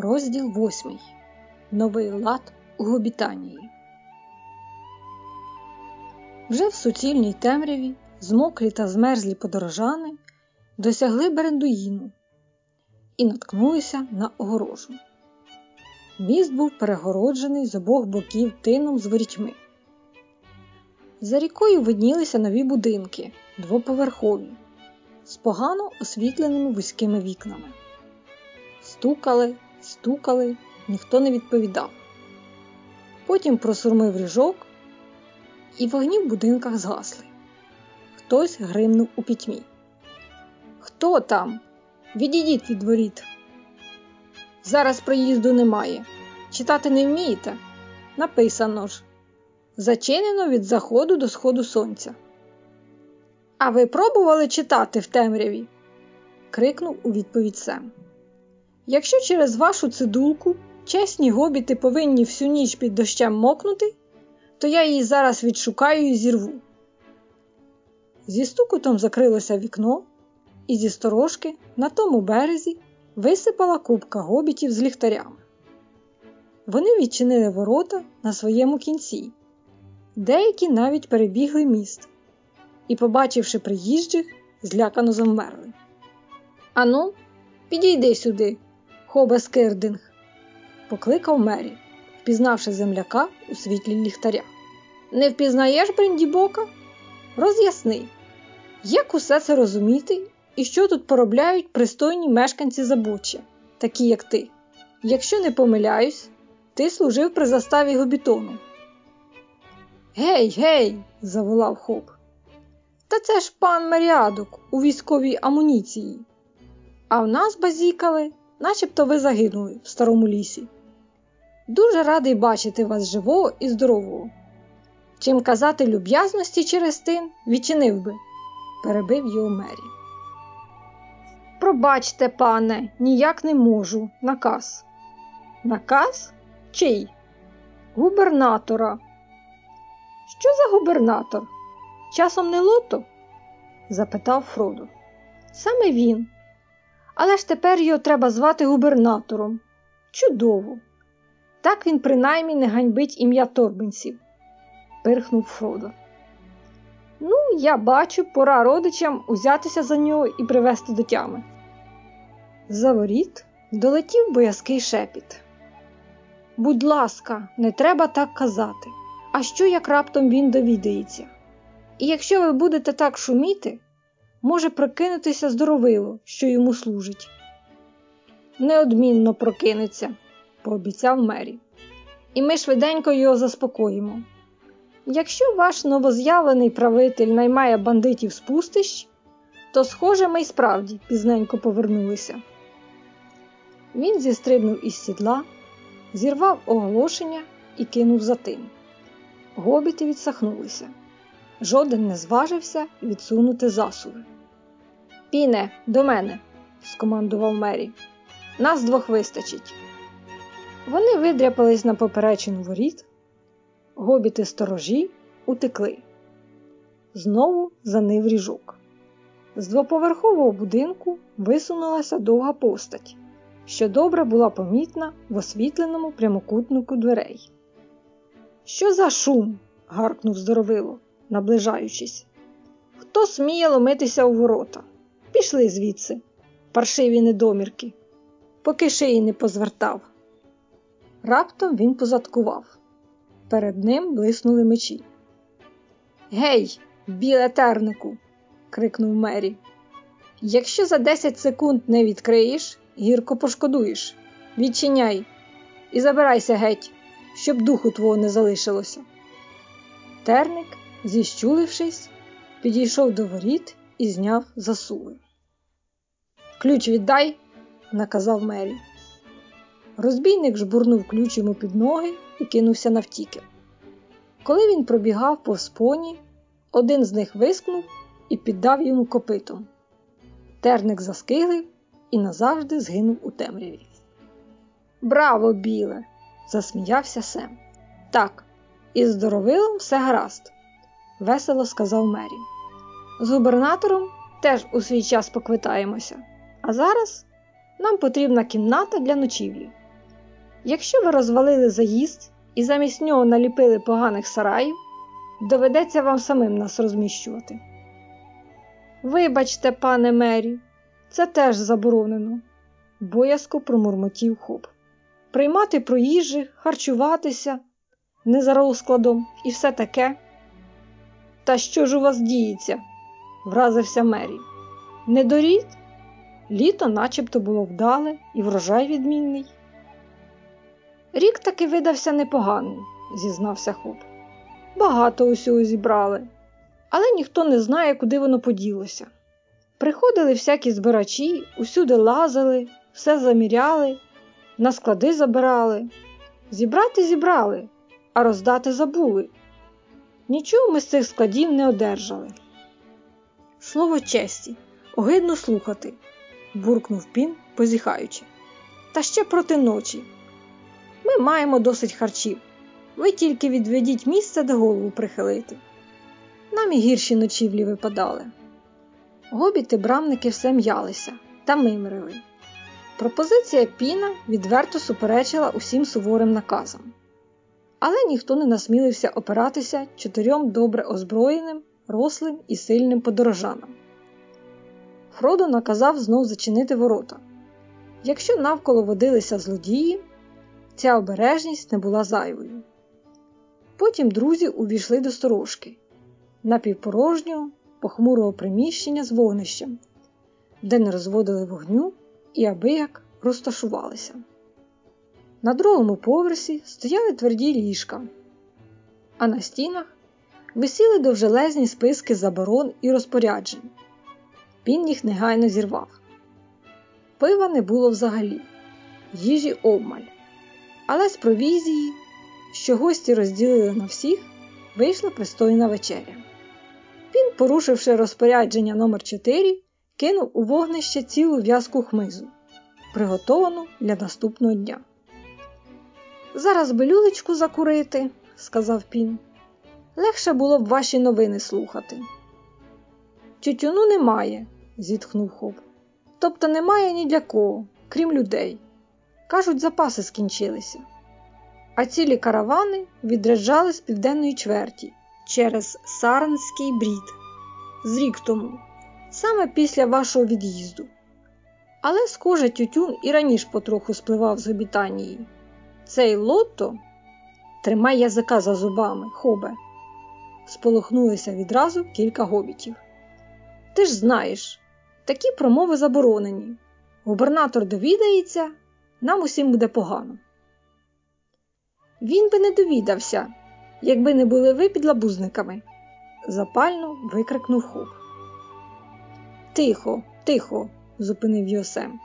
Розділ восьмий. Новий лад у Гобітанії. Вже в суцільній темряві змоклі та змерзлі подорожани досягли Берендуїну і наткнулися на огорожу. Міст був перегороджений з обох боків тином з ворітьми. За рікою виднілися нові будинки, двоповерхові, з погано освітленими вузькими вікнами. Стукали, стукали, ніхто не відповідав. Потім просурмив ріжок, і вогні в будинках згасли. Хтось гримнув у пітьмі. Хто там? Відійдіть від воріт. Зараз проїзду немає. Читати не вмієте? Написано ж. Зачинено від заходу до сходу сонця. А ви пробували читати в темряві? крикнув у відповідь Сем. Якщо через вашу цидулку чесні гобіти повинні всю ніч під дощем мокнути, то я її зараз відшукаю і зірву. Зі стукотом закрилося вікно, і зі сторожки на тому березі висипала купка гобітів з ліхтарями. Вони відчинили ворота на своєму кінці, деякі навіть перебігли міст і, побачивши приїжджих, злякано завмерли. Ану, підійди сюди, Хобе Скирдинг, покликав Мері, впізнавши земляка у світлі ліхтаря. Не впізнаєш Брендібока? Роз'ясни, як усе це розуміти і що тут поробляють пристойні мешканці Забуччя, такі як ти. Якщо не помиляюсь, ти служив при заставі Гобітону. Гей, гей, заволав Хоб. Та це ж пан Маріадок у військовій амуніції. А в нас базікали, начебто ви загинули в старому лісі. Дуже радий бачити вас живого і здорового. Чим казати люб'язності через тин, відчинив би, перебив його Мері. Пробачте, пане, ніяк не можу. Наказ. Наказ? Чий? Губернатора. Що за губернатор? Часом не лото? запитав Фродо. Саме він. Але ж тепер його треба звати губернатором. Чудово! Так він принаймні не ганьбить ім'я торбинців, пирхнув Фродо. Ну, я бачу, пора родичам узятися за нього і привести до тями. За воріт долетів боязкий шепіт. Будь ласка, не треба так казати. А що як раптом він довідається? І якщо ви будете так шуміти, може прокинутися здоровило, що йому служить. Неодмінно прокинеться, пообіцяв Мері. І ми швиденько його заспокоїмо. Якщо ваш новоз'явлений правитель наймає бандитів з пустищ, то, схоже, ми й справді пізненько повернулися. Він зістрибнув із сідла, зірвав оголошення і кинув за тим. Гобіти відсахнулися. Жоден не зважився відсунути засуви. Піне, до мене, скомандував Мері. Нас двох вистачить. Вони видряпались на поперечину воріт, гобіти сторожі утекли. Знову занив ріжок. З двоповерхового будинку висунулася довга постать, що добре була помітна в освітленому прямокутнику дверей. Що за шум? гаркнув здоровило, наближаючись. Хто сміє ломитися у ворота? Пішли звідси, паршиві недомірки, поки шиї не позвертав. Раптом він позадкував. Перед ним блиснули мечі. Гей, біле тернику! крикнув Мері. Якщо за 10 секунд не відкриєш, гірко пошкодуєш. Відчиняй і забирайся геть, щоб духу твого не залишилося. Терник, зіщулившись, підійшов до воріт і зняв засуви. Ключ віддай, наказав Мері. Розбійник жбурнув ключ йому під ноги і кинувся навтіки. Коли він пробігав повз поні, один з них вискнув і піддав йому копитом. Терник заскиглив і назавжди згинув у темряві. Браво, біле! засміявся Сем. Так, із здоровилом все гаразд, весело сказав Мері. З губернатором теж у свій час поквитаємося. А зараз нам потрібна кімната для ночівлі. Якщо ви розвалили заїзд і замість нього наліпили поганих сараїв, доведеться вам самим нас розміщувати. Вибачте, пане Мері, це теж заборонено, боязко промурмотів хоп. Приймати проїжджі, харчуватися не за розкладом і все таке. Та що ж у вас діється? вразився Мері. Не дорід? Літо начебто було вдале і врожай відмінний. Рік таки видався непоганий, зізнався хоп. Багато усього зібрали, але ніхто не знає, куди воно поділося. Приходили всякі збирачі, усюди лазили, все заміряли, на склади забирали. Зібрати зібрали, а роздати забули. Нічого ми з цих складів не одержали. Слово честі, огидно слухати, буркнув пін, позіхаючи. Та ще проти ночі. Ми маємо досить харчів. Ви тільки відведіть місце, де голову прихилити. Нам і гірші ночівлі випадали. Гобіти брамники все м'ялися та мимрили. Пропозиція піна відверто суперечила усім суворим наказам. Але ніхто не насмілився опиратися чотирьом добре озброєним, рослим і сильним подорожанам. Фродо наказав знов зачинити ворота. Якщо навколо водилися злодії, ця обережність не була зайвою. Потім друзі увійшли до сторожки напівпорожнього, похмурого приміщення з вогнищем, де не розводили вогню і аби як розташувалися. На другому поверсі стояли тверді ліжка, а на стінах висіли довжелезні списки заборон і розпоряджень. Він їх негайно зірвав. Пива не було взагалі, їжі обмаль, але з провізії, що гості розділили на всіх, вийшла пристойна вечеря. Він, порушивши розпорядження номер 4 кинув у вогнище цілу в'язку хмизу, приготовану для наступного дня. Зараз би люлечку закурити, сказав пін. Легше було б ваші новини слухати. Тютюну немає, зітхнув хоп. Тобто немає ні для кого, крім людей. Кажуть, запаси скінчилися. А цілі каравани відряджали з південної чверті через Саранський брід з рік тому, саме після вашого від'їзду. Але, схоже, тютюн і раніше потроху спливав з обітанії. Цей лотто тримай язика за зубами, хобе. Сполохнулися відразу кілька гобітів. Ти ж знаєш, такі промови заборонені. Губернатор довідається, нам усім буде погано. Він би не довідався, якби не були ви підлабузниками, запально викрикнув хоп. Тихо, тихо, зупинив Йосем.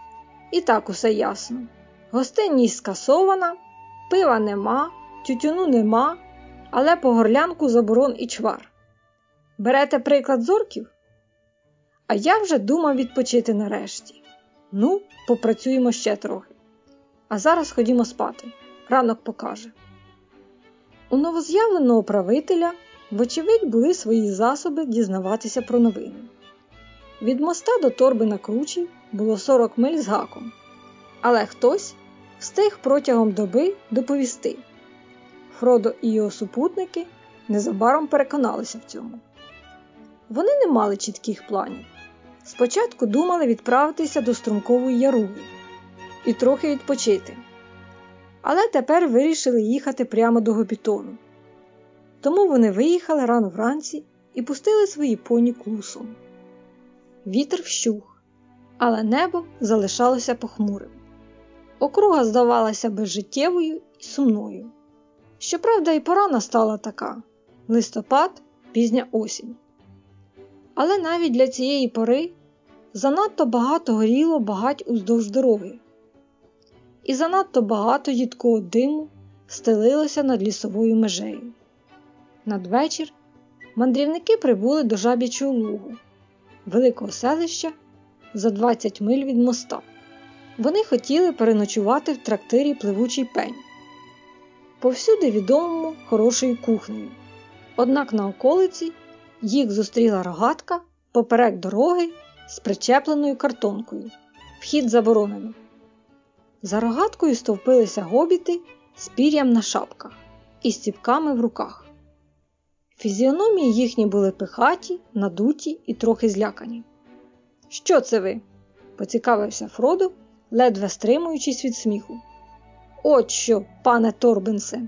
І так усе ясно. Гостинність скасована, пива нема, тютюну нема, але по горлянку заборон і чвар. Берете приклад зорків? А я вже думав відпочити нарешті. Ну, попрацюємо ще трохи. А зараз ходімо спати. Ранок покаже. У новоз'явленого правителя, вочевидь, були свої засоби дізнаватися про новини. Від моста до торби на кручі було 40 миль з гаком, але хтось встиг протягом доби доповісти. Фродо і його супутники незабаром переконалися в цьому. Вони не мали чітких планів. Спочатку думали відправитися до струмкової яруги і трохи відпочити, але тепер вирішили їхати прямо до Гобітону. Тому вони виїхали рано вранці і пустили свої поні клусом. Вітер вщух, але небо залишалося похмурим. Округа здавалася безжиттєвою і сумною. Щоправда, і пора настала така листопад, пізня осінь. Але навіть для цієї пори занадто багато горіло багать уздовж дороги, і занадто багато їдкого диму стелилося над лісовою межею. Надвечір мандрівники прибули до жаб'ячого лугу, великого селища за 20 миль від моста. Вони хотіли переночувати в трактирі пливучий пень, повсюди відомому хорошою кухнею. Однак на околиці їх зустріла рогатка поперек дороги з причепленою картонкою. Вхід заборонено. За рогаткою стовпилися гобіти з пір'ям на шапках і з ціпками в руках. Фізіономії їхні були пихаті, надуті і трохи злякані. Що це ви? поцікавився Фродо, ледве стримуючись від сміху. От що, пане Торбенсе,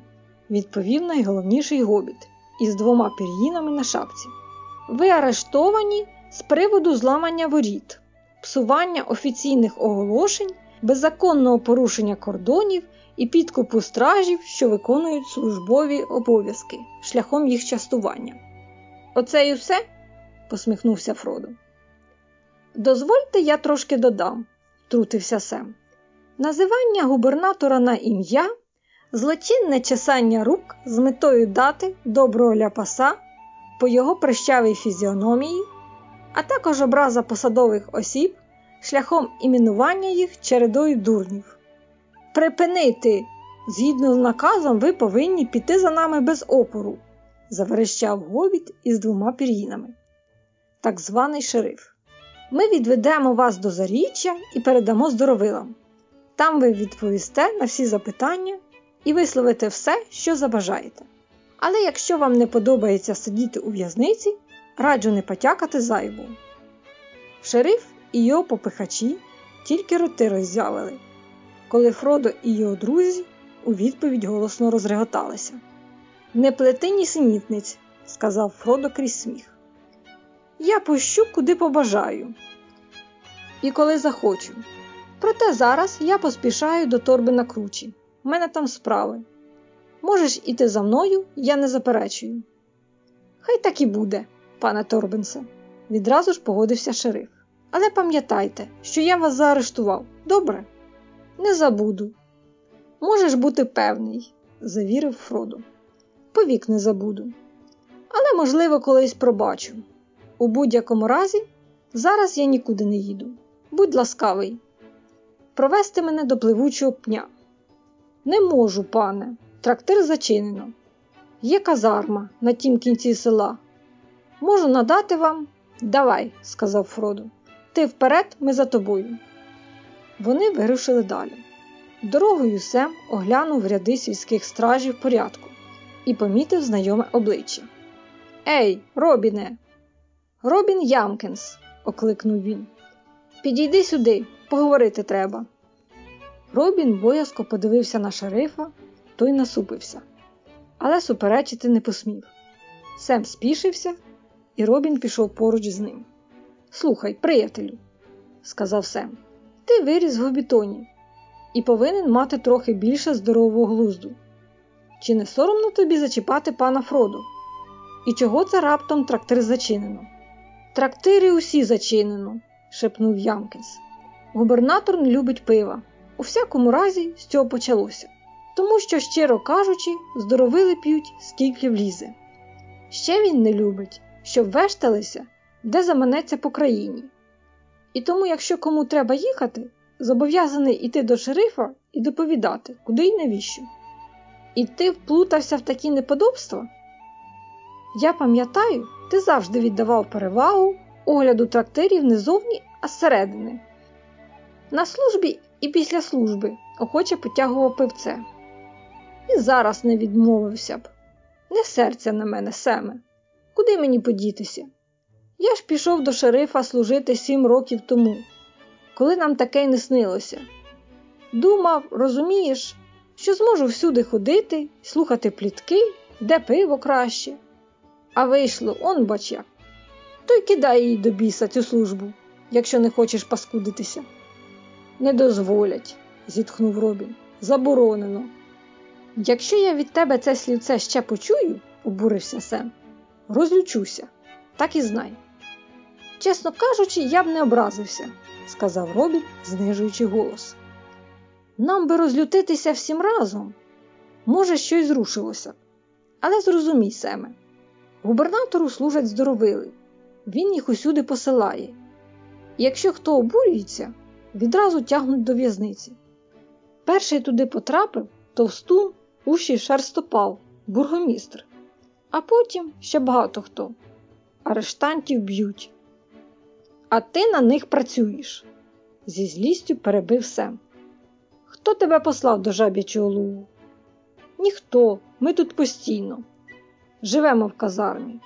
відповів найголовніший гобіт із двома пір'їнами на шапці. Ви арештовані з приводу зламання воріт, псування офіційних оголошень, беззаконного порушення кордонів і підкупу стражів, що виконують службові обов'язки шляхом їх частування. Оце і все? посміхнувся Фродо. Дозвольте, я трошки додам, втрутився Сем. Називання губернатора на ім'я, злочинне чесання рук з метою дати доброго ляпаса по його прищавій фізіономії, а також образа посадових осіб шляхом іменування їх чередою дурнів. Припинити! Згідно з наказом, ви повинні піти за нами без опору, заверещав говід із двома пір'їнами. Так званий шериф. Ми відведемо вас до заріччя і передамо здоровилам. Там ви відповісте на всі запитання і висловите все, що забажаєте. Але якщо вам не подобається сидіти у в'язниці, раджу не потякати зайву. Шериф і його попихачі тільки роти роззявили, коли Фродо і його друзі у відповідь голосно розреготалися. Не плети нісенітниць, сказав Фродо крізь сміх. Я пущу, куди побажаю. І коли захочу. Проте зараз я поспішаю до торби на кручі. У мене там справи. Можеш іти за мною, я не заперечую. Хай так і буде, пане Торбенсе, відразу ж погодився шериф. Але пам'ятайте, що я вас заарештував, добре? Не забуду. Можеш бути певний, завірив Фродо. Повік не забуду. Але, можливо, колись пробачу. У будь-якому разі, зараз я нікуди не їду. Будь ласкавий, провести мене до пливучого пня. Не можу, пане, трактир зачинено. Є казарма на тім кінці села. Можу надати вам. Давай, сказав Фродо. Ти вперед, ми за тобою. Вони вирушили далі. Дорогою Сем оглянув ряди сільських стражів порядку і помітив знайоме обличчя. Ей, Робіне! Робін Ямкінс, окликнув він. Підійди сюди, поговорити треба. Робін боязко подивився на шерифа, той насупився, але суперечити не посмів. Сем спішився, і Робін пішов поруч з ним. Слухай, приятелю, сказав Сем, ти виріс в гобітоні і повинен мати трохи більше здорового глузду. Чи не соромно тобі зачіпати пана Фроду? І чого це раптом трактир зачинено? Трактири усі зачинено, шепнув Ямкінс. Губернатор не любить пива. У всякому разі, з цього почалося. Тому що, щиро кажучи, здоровили п'ють, скільки влізе. Ще він не любить, щоб вешталися, де заманеться по країні. І тому, якщо кому треба їхати, зобов'язаний іти до шерифа і доповідати, куди й навіщо. І ти вплутався в такі неподобства? Я пам'ятаю, ти завжди віддавав перевагу огляду трактирів не зовні, а зсередини. На службі і після служби охоче потягував пивце. І зараз не відмовився б. Не серця на мене, Семе. Куди мені подітися? Я ж пішов до шерифа служити сім років тому, коли нам таке й не снилося. Думав, розумієш, що зможу всюди ходити, слухати плітки, де пиво краще. А вийшло, он бач як. То й кидай їй до біса цю службу, якщо не хочеш паскудитися. Не дозволять, зітхнув Робін. Заборонено. Якщо я від тебе це слівце ще почую, обурився Сем, розлючуся, так і знай. Чесно кажучи, я б не образився, сказав Робін, знижуючи голос. Нам би розлютитися всім разом. Може, щось зрушилося. Але зрозумій, Семе, губернатору служать здоровили, він їх усюди посилає. І якщо хто обурюється, відразу тягнуть до в'язниці. Перший туди потрапив товстун, уші шерстопал, бургомістр, а потім ще багато хто. Арештантів б'ють. А ти на них працюєш, зі злістю перебив Сем. Хто тебе послав до жаб'ячого лугу? Ніхто, ми тут постійно. Живемо в казармі.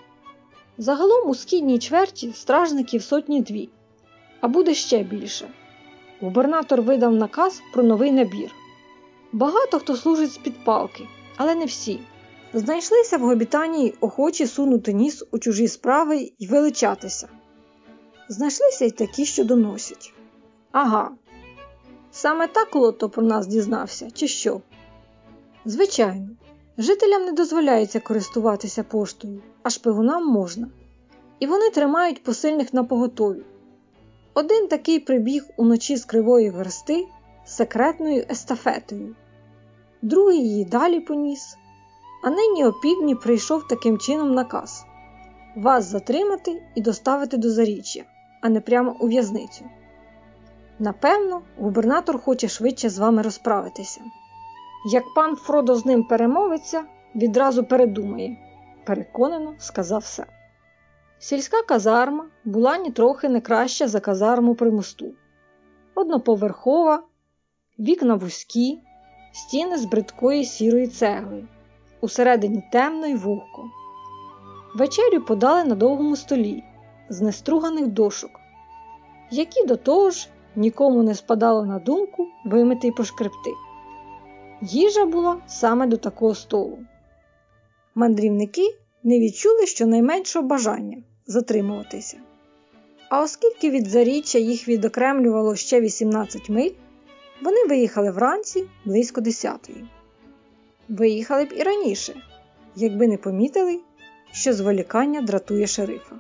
Загалом у східній чверті стражників сотні дві, а буде ще більше. Губернатор видав наказ про новий набір. Багато хто служить з-під палки, але не всі. Знайшлися в Гобітанії охочі сунути ніс у чужі справи і величатися. Знайшлися й такі, що доносять. Ага, саме так Лото про нас дізнався, чи що? Звичайно, жителям не дозволяється користуватися поштою, а шпигунам можна. І вони тримають посильних на поготові. Один такий прибіг уночі з кривої версти секретною естафетою, другий її далі поніс, а нині опівдні прийшов таким чином наказ вас затримати і доставити до заріччя, а не прямо у в'язницю. Напевно, губернатор хоче швидше з вами розправитися. Як пан Фродо з ним перемовиться, відразу передумає, переконано сказав Сем. Сільська казарма була нітрохи не краща за казарму при мосту. Одноповерхова, вікна вузькі, стіни з бридкої сірої цегли, усередині темно й вогко. Вечерю подали на довгому столі з неструганих дошок, які до того ж нікому не спадало на думку вимити й пошкребти. Їжа була саме до такого столу. Мандрівники не відчули щонайменшого бажання затримуватися. А оскільки від заріччя їх відокремлювало ще 18 миль, вони виїхали вранці близько 10-ї. Виїхали б і раніше, якби не помітили, що зволікання дратує шерифа.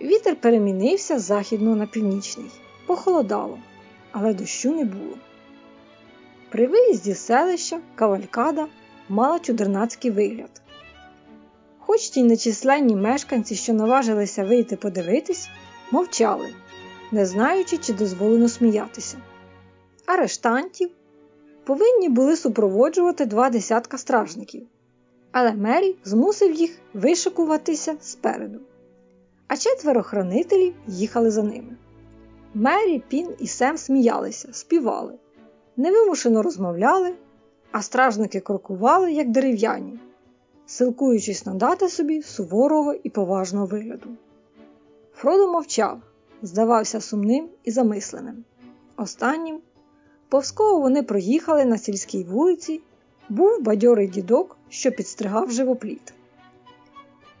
Вітер перемінився з західного на північний, похолодало, але дощу не було. При виїзді з селища кавалькада мала чудернацький вигляд. Хоч ті нечисленні мешканці, що наважилися вийти подивитись, мовчали, не знаючи, чи дозволено сміятися. Арештантів повинні були супроводжувати два десятка стражників, але Мері змусив їх вишикуватися спереду, а четверо хранителів їхали за ними. Мері, Пін і Сем сміялися, співали, невимушено розмовляли, а стражники крокували, як дерев'яні силкуючись надати собі суворого і поважного вигляду. Фродо мовчав, здавався сумним і замисленим. Останнім, повзково вони проїхали на сільській вулиці, був бадьорий дідок, що підстригав живопліт.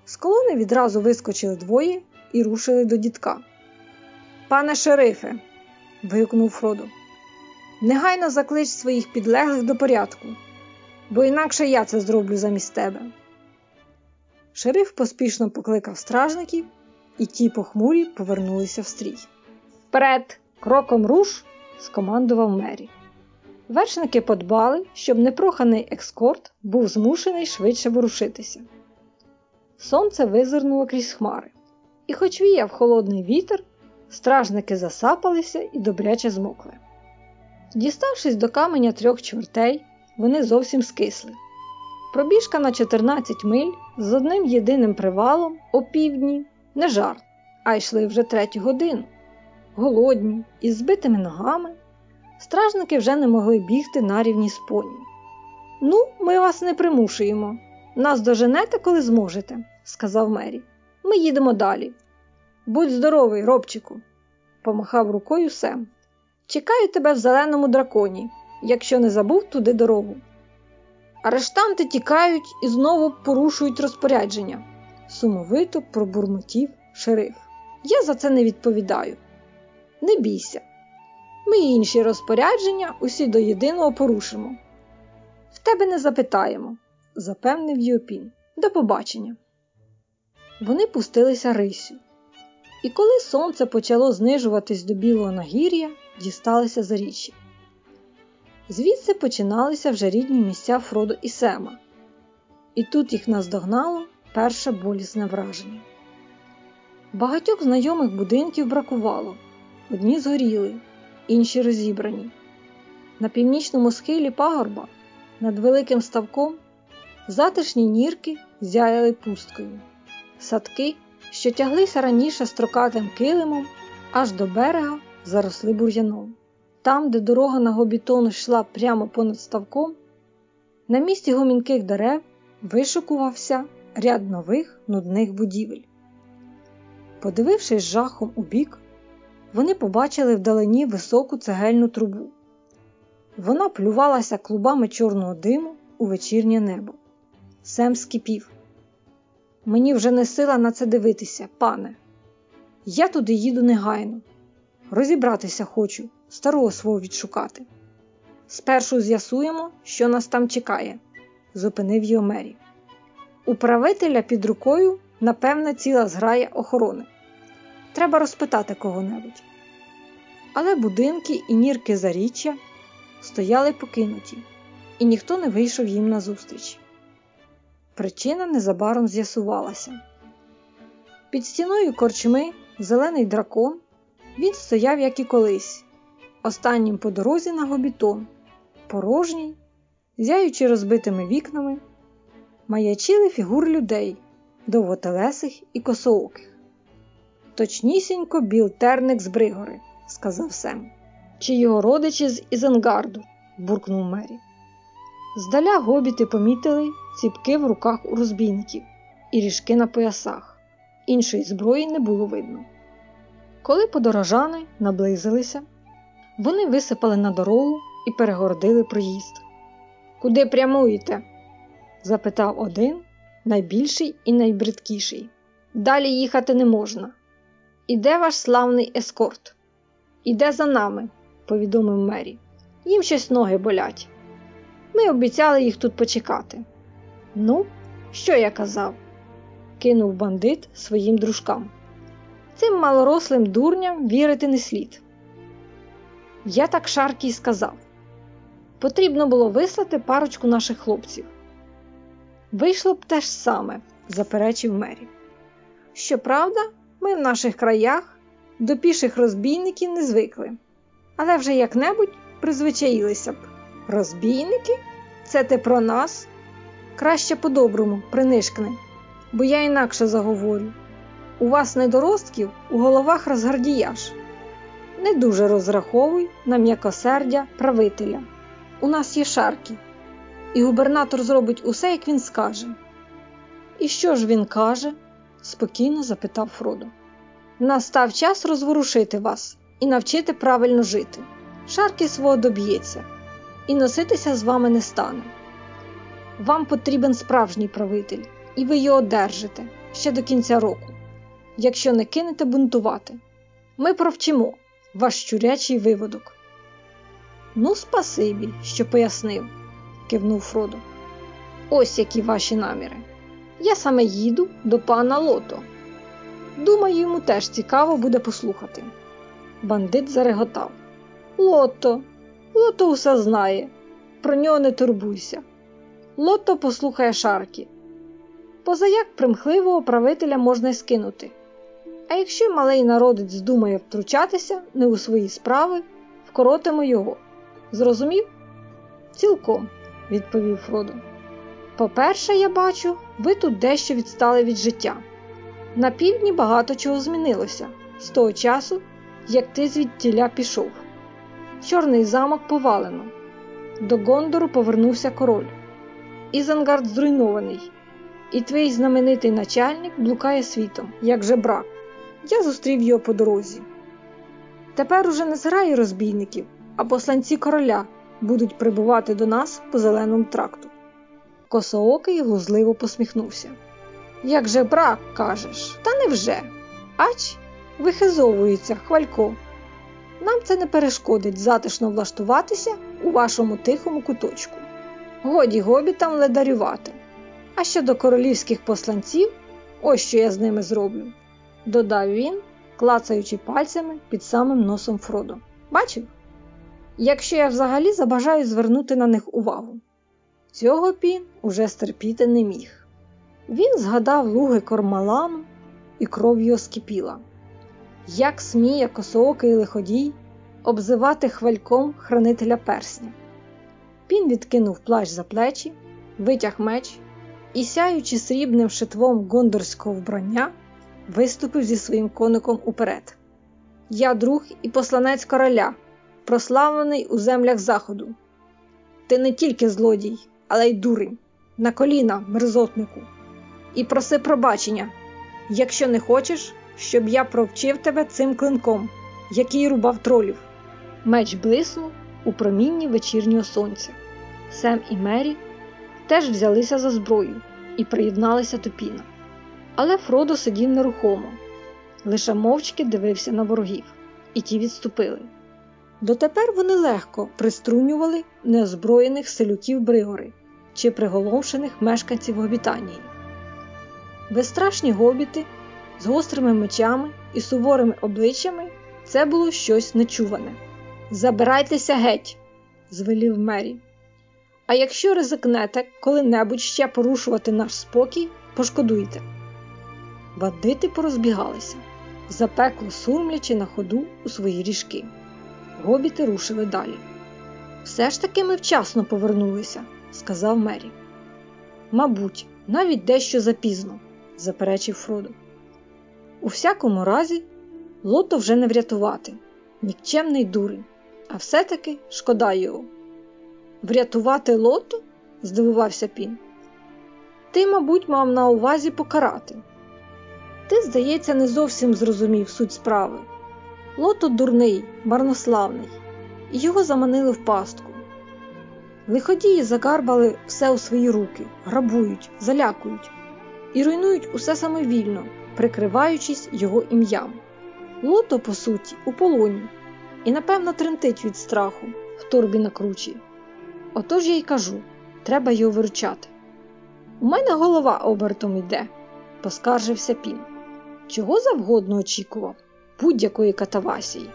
З колони відразу вискочили двоє і рушили до дідка. Пане шерифе, вигукнув Фродо, негайно заклич своїх підлеглих до порядку бо інакше я це зроблю замість тебе. Шериф поспішно покликав стражників, і ті похмурі повернулися в стрій. Вперед, кроком руш, скомандував Мері. Вершники подбали, щоб непроханий екскорт був змушений швидше ворушитися. Сонце визирнуло крізь хмари, і, хоч віяв холодний вітер, стражники засапалися і добряче змокли. Діставшись до каменя трьох чвертей, вони зовсім скисли. Пробіжка на 14 миль з одним єдиним привалом о півдні не жарт, а йшли вже третю годину. Голодні, із збитими ногами. Стражники вже не могли бігти на рівні з поні. Ну, ми вас не примушуємо. Нас доженете, коли зможете, сказав Мері. Ми їдемо далі. Будь здоровий, робчику, помахав рукою Сем. Чекаю тебе в зеленому драконі якщо не забув туди дорогу. Арештанти тікають і знову порушують розпорядження, сумовито пробурмотів шериф. Я за це не відповідаю. Не бійся. Ми інші розпорядження усі до єдиного порушимо. В тебе не запитаємо, запевнив Йопін. До побачення. Вони пустилися рисю. І коли сонце почало знижуватись до білого нагір'я, дісталися за річчя. Звідси починалися вже рідні місця Фродо і Сема, і тут їх наздогнало перше болісне враження. Багатьох знайомих будинків бракувало, одні згоріли, інші розібрані. На північному схилі пагорба над великим ставком затишні нірки зяяли пусткою, садки, що тяглися раніше строкатим килимом, аж до берега заросли бур'яном. Там, де дорога на гобітон йшла прямо понад ставком, на місці гомінких дерев вишукувався ряд нових нудних будівель. Подивившись жахом у бік, вони побачили вдалині високу цегельну трубу. Вона плювалася клубами чорного диму у вечірнє небо. Сем скипів. Мені вже не сила на це дивитися, пане. Я туди їду негайно. Розібратися хочу, старого свого відшукати. Спершу з'ясуємо, що нас там чекає, зупинив його Мері. Управителя під рукою, напевне, ціла зграя охорони. Треба розпитати кого-небудь. Але будинки і нірки заріччя стояли покинуті, і ніхто не вийшов їм назустріч. Причина незабаром з'ясувалася. Під стіною корчми зелений дракон, він стояв, як і колись, останнім по дорозі на гобітон, порожній, зяючи розбитими вікнами, маячили фігури людей, довготелесих і косооких. Точнісінько біл терник з Бригори, сказав Сем. Чи його родичі з Ізенгарду, буркнув Мері. Здаля гобіти помітили ціпки в руках у розбійників і ріжки на поясах. Іншої зброї не було видно. Коли подорожани наблизилися, вони висипали на дорогу і перегородили проїзд. Куди прямуєте? запитав один, найбільший і найбридкіший. Далі їхати не можна. Іде ваш славний ескорт. Іде за нами, повідомив Мері. Їм щось ноги болять. Ми обіцяли їх тут почекати. Ну, що я казав? кинув бандит своїм дружкам. Цим малорослим дурням вірити не слід. Я так Шаркій сказав. Потрібно було вислати парочку наших хлопців. Вийшло б те ж саме, заперечив Мері. Щоправда, ми в наших краях до піших розбійників не звикли, але вже як-небудь призвичаїлися б. Розбійники? Це ти про нас? Краще по-доброму, принишкни, бо я інакше заговорю. У вас недоростків у головах розгардіяж. Не дуже розраховуй на м'якосердя правителя. У нас є шарки, і губернатор зробить усе, як він скаже. І що ж він каже? спокійно запитав Фродо. Настав час розворушити вас і навчити правильно жити. Шарки свого доб'ється, і носитися з вами не стане. Вам потрібен справжній правитель, і ви його одержите ще до кінця року, якщо не кинете бунтувати. Ми провчимо ваш щурячий виводок. Ну, спасибі, що пояснив, кивнув Фродо. Ось які ваші наміри. Я саме їду до пана Лото. Думаю, йому теж цікаво буде послухати. Бандит зареготав. Лото, Лото усе знає, про нього не турбуйся. Лото послухає шарки. Позаяк примхливого правителя можна й скинути. А якщо малий народець здумає втручатися не у свої справи, вкоротимо його. Зрозумів? Цілком, відповів Фродо. По-перше, я бачу, ви тут дещо відстали від життя. На півдні багато чого змінилося з того часу, як ти звідтіля пішов. Чорний замок повалено. До Гондору повернувся король. Ізангард зруйнований, і твій знаменитий начальник блукає світом, як жебрак. Я зустрів його по дорозі. Тепер уже не зграє розбійників, а посланці короля будуть прибувати до нас по зеленому тракту. Косоокий глузливо посміхнувся. Як же брак, кажеш, та невже? Ач, вихизовується, хвалько. Нам це не перешкодить затишно влаштуватися у вашому тихому куточку. Годі гобітам ледарювати. А щодо королівських посланців, ось що я з ними зроблю, додав він, клацаючи пальцями під самим носом Фродо. Бачив? Якщо я взагалі забажаю звернути на них увагу. Цього пін уже стерпіти не міг. Він згадав луги кормалану, і кров його скипіла. Як сміє косоокий лиходій обзивати хвальком хранителя персня. Пін відкинув плащ за плечі, витяг меч і, сяючи срібним шитвом гондорського вбрання, виступив зі своїм коником уперед. Я друг і посланець короля, прославлений у землях заходу. Ти не тільки злодій, але й дурень, на коліна, мерзотнику, і проси пробачення, якщо не хочеш, щоб я провчив тебе цим клинком, який рубав тролів. Меч блиснув у промінні вечірнього сонця. Сем і Мері теж взялися за зброю і приєдналися до піна. Але Фродо сидів нерухомо, лише мовчки дивився на ворогів, і ті відступили. Дотепер вони легко приструнювали неозброєних селюків Бригори чи приголомшених мешканців Гобітанії. Безстрашні гобіти з гострими мечами і суворими обличчями це було щось нечуване. Забирайтеся геть, звелів Мері. А якщо ризикнете коли-небудь ще порушувати наш спокій, пошкодуйте. Бандити порозбігалися, запекло сурмлячи на ходу у свої ріжки. Гобіти рушили далі. Все ж таки ми вчасно повернулися, сказав Мері. Мабуть, навіть дещо запізно, заперечив Фродо. У всякому разі, лото вже не врятувати, нікчемний дурень, а все-таки шкода його. Врятувати лото? здивувався Пін. Ти, мабуть, мав на увазі покарати. Ти, здається, не зовсім зрозумів суть справи. Лото дурний, марнославний, і його заманили в пастку. Лиходії загарбали все у свої руки, грабують, залякують і руйнують усе самовільно, прикриваючись його ім'ям. Лото, по суті, у полоні, і, напевно, тремтить від страху в торбі на кручі. Отож я й кажу треба його виручати. У мене голова обертом йде, поскаржився Пін. Чого завгодно очікував, будь-якої катавасії.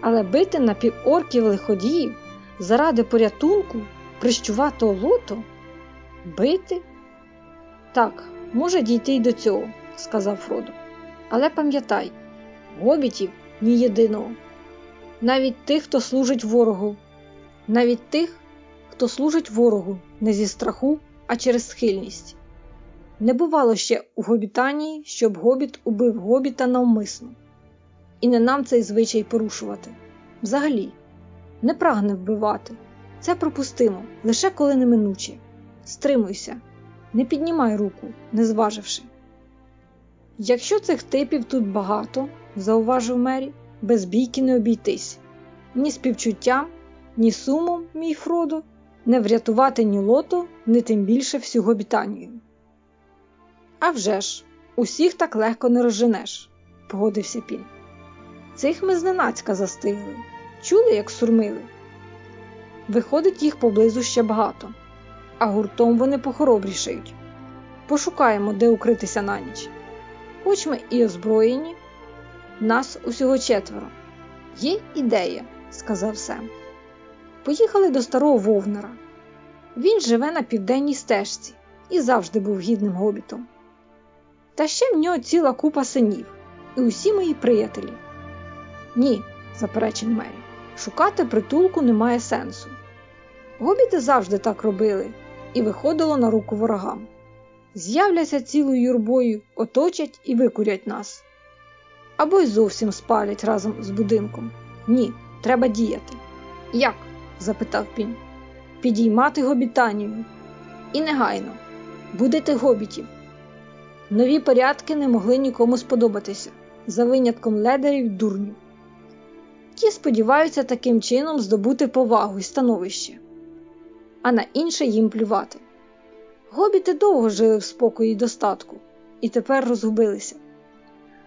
Але бити напіорків лиходіїв заради порятунку, прищуватого лото? Бити? Так, може дійти й до цього, сказав Фродо. Але пам'ятай, гобітів ні єдиного. Навіть тих, хто служить ворогу, навіть тих, хто служить ворогу не зі страху, а через схильність. Не бувало ще у Гобітанії, щоб гобіт убив гобіта навмисно. І не нам цей звичай порушувати. Взагалі, не прагне вбивати. Це пропустимо, лише коли неминуче. Стримуйся, не піднімай руку, не зваживши. Якщо цих типів тут багато, зауважив Мері, без бійки не обійтись. Ні співчуттям, ні сумом, мій Фродо, не врятувати ні лото, ні тим більше всю Гобітанію. «А вже ж, усіх так легко не розженеш, погодився Пін. Цих ми зненацька застигли. Чули, як сурмили? Виходить, їх поблизу ще багато, а гуртом вони похоробрішають. Пошукаємо, де укритися на ніч. Хоч ми і озброєні, нас усього четверо. Є ідея, сказав Сем. Поїхали до старого Вовнера. Він живе на південній стежці і завжди був гідним гобітом. Та ще в нього ціла купа синів і усі мої приятелі. Ні, заперечив Мері, шукати притулку немає сенсу. Гобіти завжди так робили і виходило на руку ворогам. З'являться цілою юрбою, оточать і викурять нас. Або й зовсім спалять разом з будинком. Ні, треба діяти. Як? запитав пінь. Підіймати гобітанію. І негайно будете гобітів. Нові порядки не могли нікому сподобатися, за винятком ледерів дурнів. Ті сподіваються таким чином здобути повагу і становище, а на інше їм плювати. Гобіти довго жили в спокої і достатку і тепер розгубилися.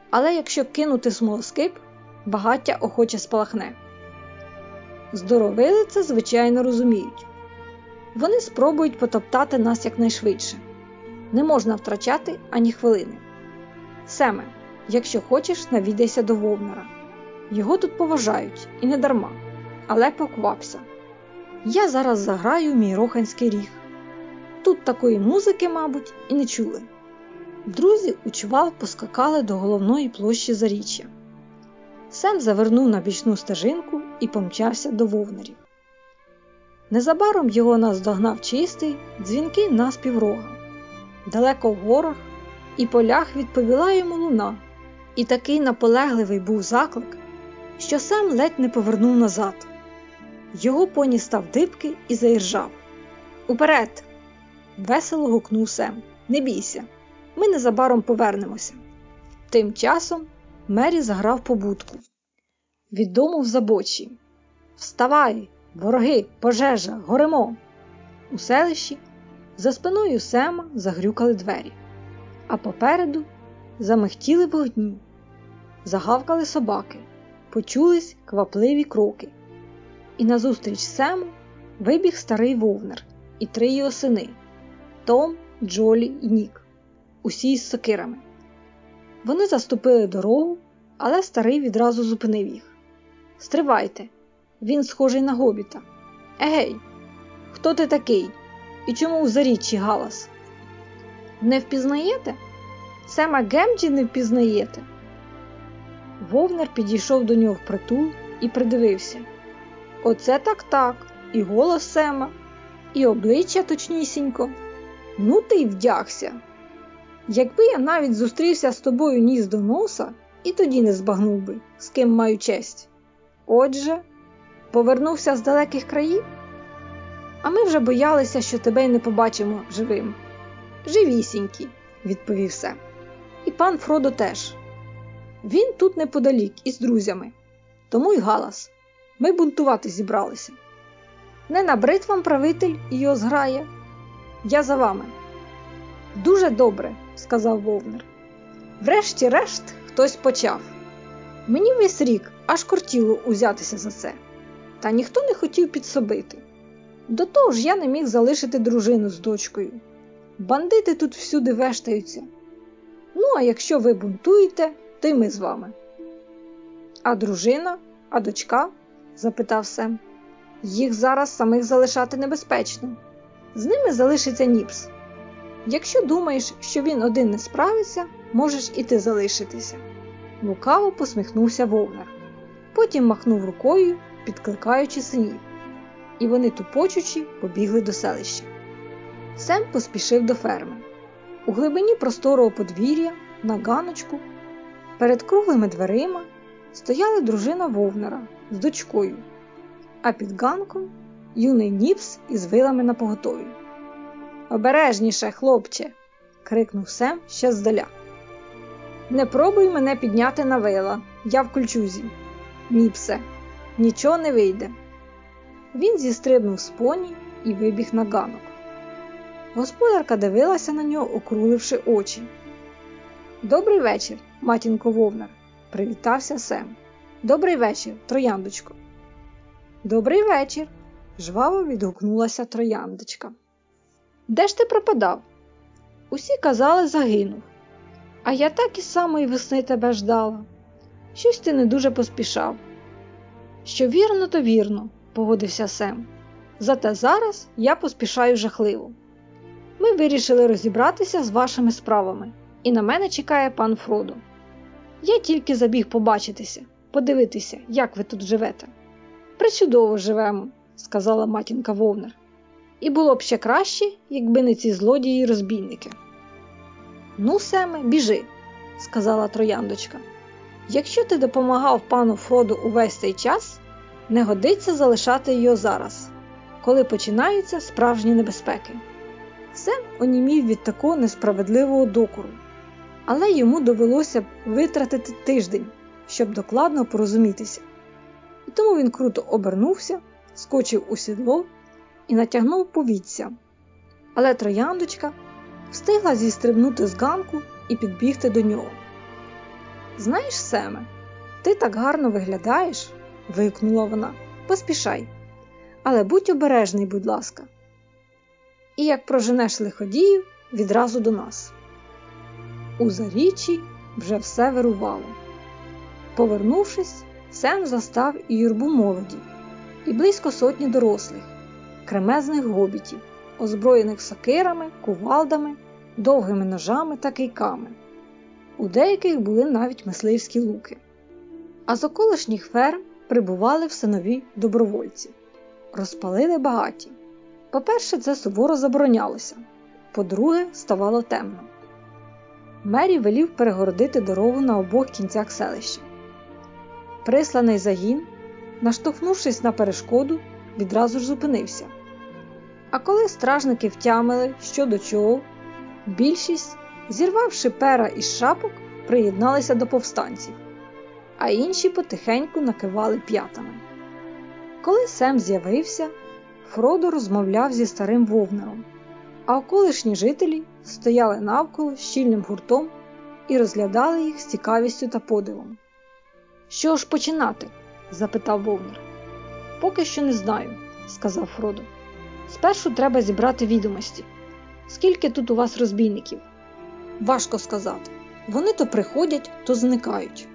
Але якщо кинути смолоскип, багаття охоче спалахне. Здоровили це, звичайно, розуміють. Вони спробують потоптати нас якнайшвидше. Не можна втрачати ані хвилини. Семе, якщо хочеш, навідайся до Вовнера. Його тут поважають і не дарма, але поквапся. Я зараз заграю мій роханський ріг. Тут такої музики, мабуть, і не чули. Друзі у чувал поскакали до головної площі заріччя. Сем завернув на бічну стежинку і помчався до вовнерів. Незабаром його наздогнав чистий, дзвінкий наспів рога. Далеко в горах і полях відповіла йому луна, і такий наполегливий був заклик, що сам ледь не повернув назад. Його поні став дибки і заіржав. Уперед! весело гукнув Сем. Не бійся, ми незабаром повернемося. Тим часом Мері заграв побудку. Від дому в забочі. Вставай, вороги, пожежа, горемо. У селищі за спиною Сема загрюкали двері, а попереду замихтіли вогні, загавкали собаки, почулись квапливі кроки. І назустріч Сему вибіг старий вовнер і три його сини Том, Джолі і Нік, усі із сокирами. Вони заступили дорогу, але старий відразу зупинив їх. Стривайте, він схожий на гобіта. Егей, хто ти такий? І чому у заріччі галас? Не впізнаєте? Сема Гемджі не впізнаєте? Вовнер підійшов до нього впритул і придивився. Оце так так, і голос Сема, і обличчя точнісінько. Ну, ти й вдягся. Якби я навіть зустрівся з тобою ніс до носа, і тоді не збагнув би, з ким маю честь. Отже, повернувся з далеких країв, а ми вже боялися, що тебе й не побачимо живим. Живісінький, відповів Сем. І пан Фродо теж. Він тут неподалік із друзями, тому й галас. Ми бунтувати зібралися. Не набрид вам правитель його зграє. Я за вами. Дуже добре, сказав Вовнер. Врешті-решт хтось почав. Мені весь рік аж кортіло узятися за це, та ніхто не хотів підсобити. До того ж я не міг залишити дружину з дочкою. Бандити тут всюди вештаються. Ну, а якщо ви бунтуєте, то й ми з вами. А дружина, а дочка? запитав Сем. Їх зараз самих залишати небезпечно. З ними залишиться Ніпс. Якщо думаєш, що він один не справиться, можеш і ти залишитися. Лукаво посміхнувся Вовнер. Потім махнув рукою, підкликаючи синів, і вони тупочучи побігли до селища. Сем поспішив до ферми. У глибині просторого подвір'я, на ганочку, перед круглими дверима стояла дружина Вовнера з дочкою, а під ганком юний Ніпс із вилами на поготові. Обережніше, хлопче, крикнув Сем ще здаля. Не пробуй мене підняти на вила, я в кульчузі. Ніпсе, нічого не вийде. Він зістрибнув з поні і вибіг на ганок. Господарка дивилася на нього, окруливши очі. Добрий вечір, матінко Вовнер, привітався Сем. Добрий вечір, трояндочко. Добрий вечір, жваво відгукнулася трояндочка. Де ж ти пропадав? Усі казали, загинув. А я так і самої весни тебе ждала. Щось ти не дуже поспішав. Що вірно, то вірно, погодився Сем. Зате зараз я поспішаю жахливо. Ми вирішили розібратися з вашими справами, і на мене чекає пан Фродо. Я тільки забіг побачитися, подивитися, як ви тут живете. Причудово живемо, сказала матінка Вовнер. І було б ще краще, якби не ці злодії й розбійники. Ну, Семе, біжи, сказала трояндочка. Якщо ти допомагав пану Фроду увесь цей час, не годиться залишати його зараз, коли починаються справжні небезпеки. Сем онімів від такого несправедливого докору, але йому довелося витратити тиждень, щоб докладно порозумітися. І тому він круто обернувся, скочив у сідло і натягнув повіця. Але трояндочка встигла зістрибнути з ганку і підбігти до нього. Знаєш, Семе, ти так гарно виглядаєш, вигукнула вона. Поспішай, але будь обережний, будь ласка. І як проженеш лиходіїв відразу до нас. У заріччі вже все вирувало. Повернувшись, Сем застав і юрбу молоді, і близько сотні дорослих, кремезних гобітів, озброєних сокирами, кувалдами, довгими ножами та кийками. У деяких були навіть мисливські луки. А з околишніх ферм прибували все нові добровольці, розпалили багаті. По-перше, це суворо заборонялося, по-друге, ставало темно. Мері велів перегородити дорогу на обох кінцях селища. Присланий загін, наштовхнувшись на перешкоду, відразу ж зупинився. А коли стражники втямили, що до чого, більшість, зірвавши пера із шапок, приєдналися до повстанців, а інші потихеньку накивали п'ятами. Коли Сем з'явився, Фродо розмовляв зі старим вовнером, а околишні жителі стояли навколо щільним гуртом і розглядали їх з цікавістю та подивом. Що ж починати? запитав вовнер. Поки що не знаю, сказав Фродо. Спершу треба зібрати відомості. Скільки тут у вас розбійників? Важко сказати. Вони то приходять, то зникають.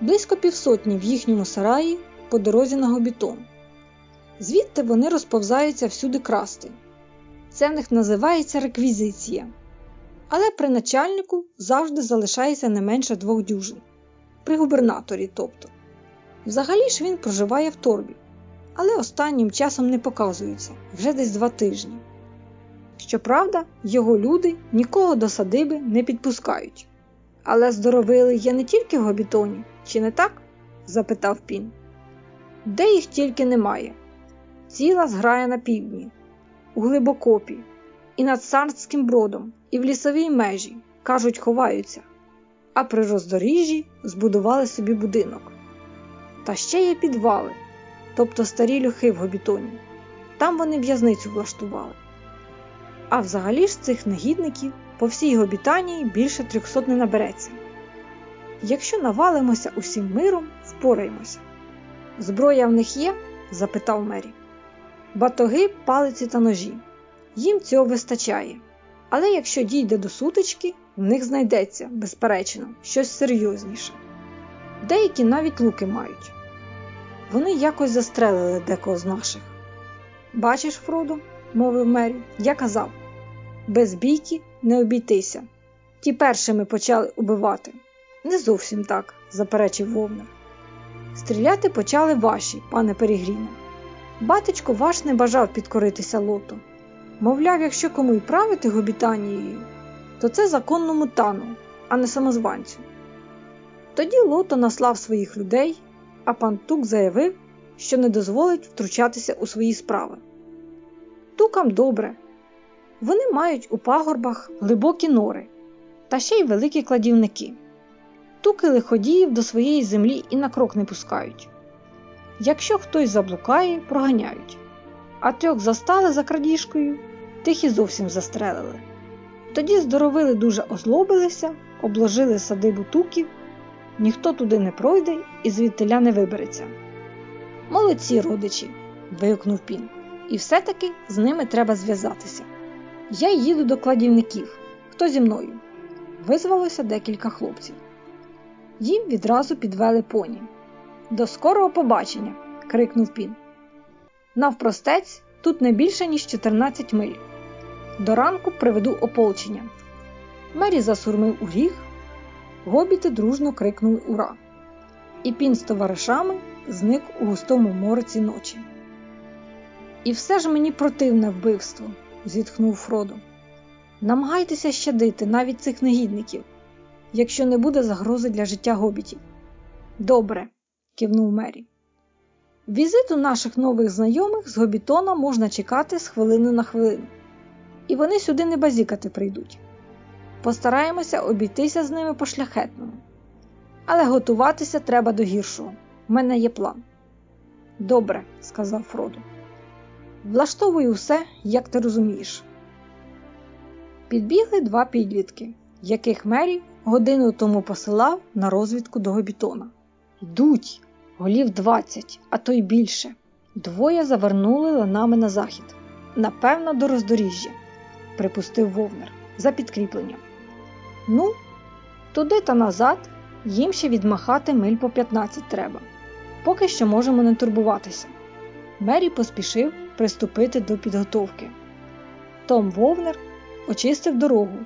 Близько півсотні в їхньому сараї по дорозі на гобітон. Звідти вони розповзаються всюди красти. Це в них називається реквізиція. Але при начальнику завжди залишається не менше двох дюжин. При губернаторі, тобто. Взагалі ж він проживає в торбі, але останнім часом не показується вже десь два тижні. Щоправда, його люди нікого до садиби не підпускають. Але здоровили є не тільки в гобітоні, чи не так? запитав пін. Де їх тільки немає. Ціла зграя на півдні, у глибокопі, і над царським бродом, і в лісовій межі, кажуть, ховаються, а при роздоріжжі збудували собі будинок. Та ще є підвали, тобто старі люхи в гобітоні. Там вони в'язницю влаштували. А взагалі ж цих негідників по всій гобітанії більше трьохсот не набереться. Якщо навалимося усім миром, впораємося. Зброя в них є? запитав Мері. Батоги, палиці та ножі. Їм цього вистачає. Але якщо дійде до сутички, в них знайдеться, безперечно, щось серйозніше. Деякі навіть луки мають. Вони якось застрелили декого з наших. Бачиш, Фродо, мовив Мері, я казав без бійки не обійтися. Ті першими почали убивати. Не зовсім так, заперечив Вовна. Стріляти почали ваші, пане Перегріне. Батечко ваш не бажав підкоритися лоту. Мовляв, якщо кому й правити гобітанією, то це законному тану, а не самозванцю. Тоді лото наслав своїх людей, а пан Тук заявив, що не дозволить втручатися у свої справи. Тукам добре. Вони мають у пагорбах глибокі нори та ще й великі кладівники. Туки лиходіїв до своєї землі і на крок не пускають. Якщо хтось заблукає, проганяють, а трьох застали за крадіжкою, тих і зовсім застрелили. Тоді здоровили дуже озлобилися, обложили садибу туків, ніхто туди не пройде і звідтиля не вибереться. Молодці родичі, вигукнув пін, і все-таки з ними треба зв'язатися. Я їду до кладівників. Хто зі мною? Визвалося декілька хлопців. Їм відразу підвели поні. До скорого побачення. крикнув пін. Навпростець тут не більше, ніж 14 миль. До ранку приведу ополчення. Мері засурмив у ріг, гобіти дружно крикнули Ура! І пін з товаришами зник у густому мороці ночі. І все ж мені противне вбивство, зітхнув Фродо. Намагайтеся щадити навіть цих негідників, якщо не буде загрози для життя гобітів. Добре, кивнув Мері. Візиту наших нових знайомих з Гобітона можна чекати з хвилини на хвилину, і вони сюди не базікати прийдуть. Постараємося обійтися з ними по шляхетному. Але готуватися треба до гіршого. У мене є план. Добре, сказав Фродо. Влаштовую все, як ти розумієш. Підбігли два підлітки, яких Мері годину тому посилав на розвідку до Гобітона. Йдуть, голів двадцять, а то й більше. Двоє завернули ланами на захід. Напевно, до роздоріжжя, припустив Вовнер, за підкріпленням. Ну, туди та назад їм ще відмахати миль по 15 треба. Поки що можемо не турбуватися. Мері поспішив приступити до підготовки. Том Вовнер очистив дорогу,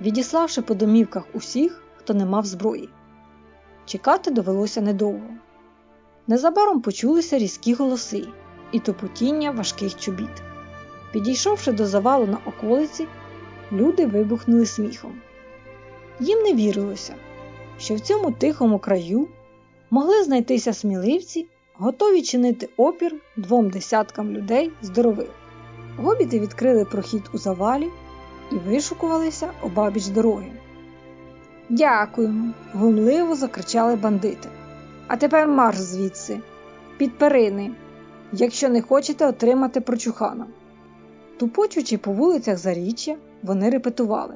відіславши по домівках усіх, хто не мав зброї. Чекати довелося недовго. Незабаром почулися різкі голоси і топотіння важких чобіт. Підійшовши до завалу на околиці, люди вибухнули сміхом. Їм не вірилося, що в цьому тихому краю могли знайтися сміливці, готові чинити опір двом десяткам людей здорових. Гобіти відкрили прохід у завалі і вишукувалися обабіч дороги. Дякуємо, гумливо закричали бандити. А тепер марш звідси, під перини, якщо не хочете отримати прочухана. Тупочучи по вулицях Заріччя, вони репетували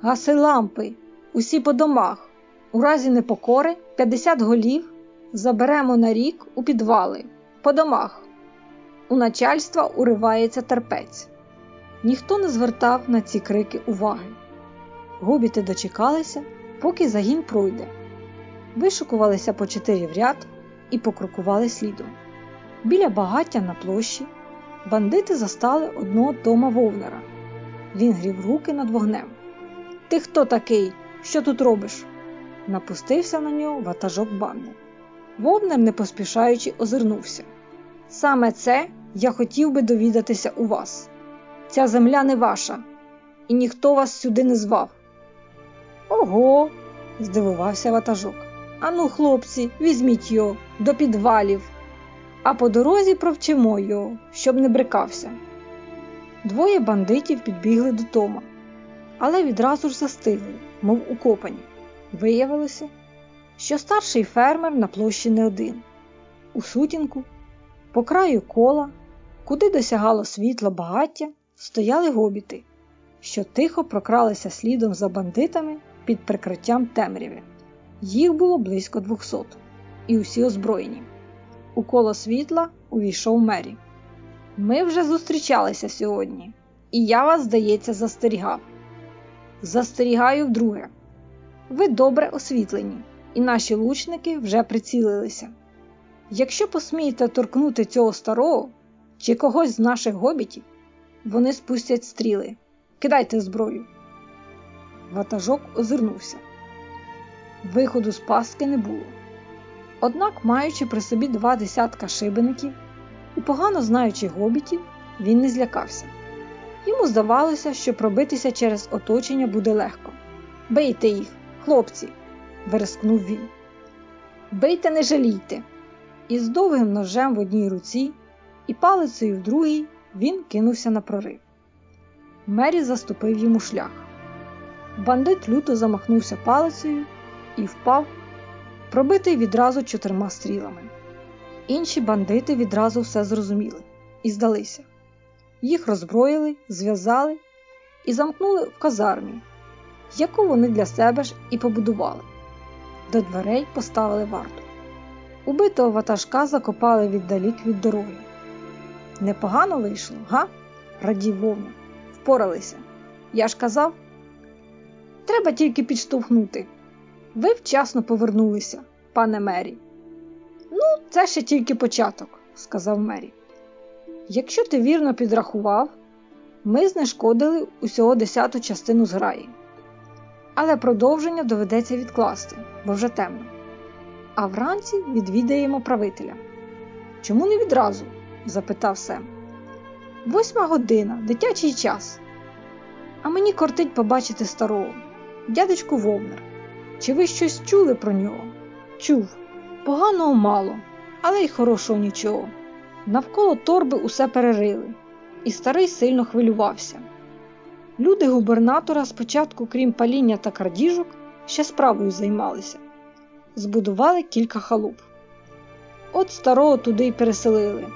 Гаси лампи, усі по домах, у разі непокори 50 голів заберемо на рік у підвали, по домах. У начальства уривається терпець. Ніхто не звертав на ці крики уваги. Губіти дочекалися, поки загін пройде. Вишукувалися по чотири в ряд і покрокували слідом. Біля багаття на площі бандити застали одного Тома Вовнера. Він грів руки над вогнем. Ти хто такий? Що тут робиш? Напустився на нього ватажок банди. Вовнер, не поспішаючи, озирнувся. Саме це я хотів би довідатися у вас. Ця земля не ваша, і ніхто вас сюди не звав. Ого, здивувався ватажок. Ану, хлопці, візьміть його до підвалів, а по дорозі провчимо його, щоб не брикався. Двоє бандитів підбігли до Тома, але відразу ж застигли, мов укопані. Виявилося, що старший фермер на площі не один. У сутінку, по краю кола, куди досягало світло багаття, стояли гобіти, що тихо прокралися слідом за бандитами під прикриттям темряви. Їх було близько двохсот, і усі озброєні. У коло світла увійшов Мері. Ми вже зустрічалися сьогодні, і я вас, здається, застерігав. Застерігаю вдруге. Ви добре освітлені, і наші лучники вже прицілилися. Якщо посмієте торкнути цього старого чи когось з наших гобітів, вони спустять стріли. Кидайте зброю. Ватажок озирнувся. Виходу з пастки не було. Однак, маючи при собі два десятка шибеників і погано знаючи гобітів, він не злякався. Йому здавалося, що пробитися через оточення буде легко. Бийте їх, хлопці, верескнув він. Бийте, не жалійте. І з довгим ножем в одній руці і палицею в другій він кинувся на прорив. Мері заступив йому шлях. Бандит люто замахнувся палицею і впав, пробитий відразу чотирма стрілами. Інші бандити відразу все зрозуміли і здалися. Їх роззброїли, зв'язали і замкнули в казармі, яку вони для себе ж і побудували. До дверей поставили варту. Убитого ватажка закопали віддалік від дороги. Непогано вийшло, га? радів вовна. Впоралися. Я ж казав, треба тільки підштовхнути. Ви вчасно повернулися, пане Мері. Ну, це ще тільки початок, сказав Мері. Якщо ти вірно підрахував, ми знешкодили усього десяту частину зграї. Але продовження доведеться відкласти, бо вже темно. А вранці відвідаємо правителя. Чому не відразу? Запитав Сем. Восьма година, дитячий час. А мені кортить побачити старого, дядечку Вовнер. Чи ви щось чули про нього? Чув. Поганого мало, але й хорошого нічого. Навколо торби усе перерили, і старий сильно хвилювався. Люди губернатора спочатку, крім паління та крадіжок, ще справою займалися, збудували кілька халуп. От старого туди й переселили.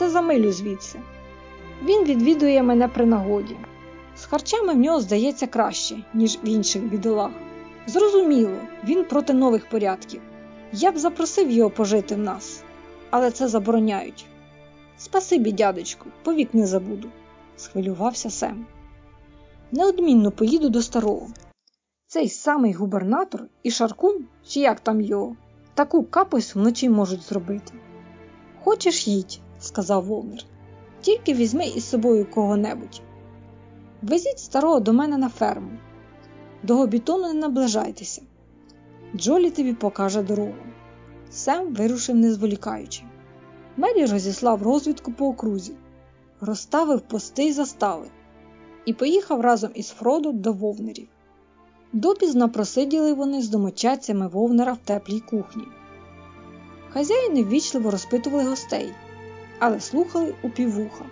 Це за милю звідси. Він відвідує мене при нагоді. З харчами в нього здається краще, ніж в інших бідолах. Зрозуміло, він проти нових порядків. Я б запросив його пожити в нас, але це забороняють. Спасибі, дядечку, повік не забуду, схвилювався Сем. Неодмінно поїду до старого. Цей самий губернатор і Шаркун, чи як там його, таку капусь вночі можуть зробити. Хочеш їдь, сказав Волнер. Тільки візьми із собою кого-небудь. Везіть старого до мене на ферму. До гобітону не наближайтеся. Джолі тобі покаже дорогу. Сем вирушив не зволікаючи. Мері розіслав розвідку по окрузі, розставив пости й застави і поїхав разом із Фродо до вовнерів. Допізно просиділи вони з домочадцями вовнера в теплій кухні. Хазяїни ввічливо розпитували гостей, але слухали у піввуха.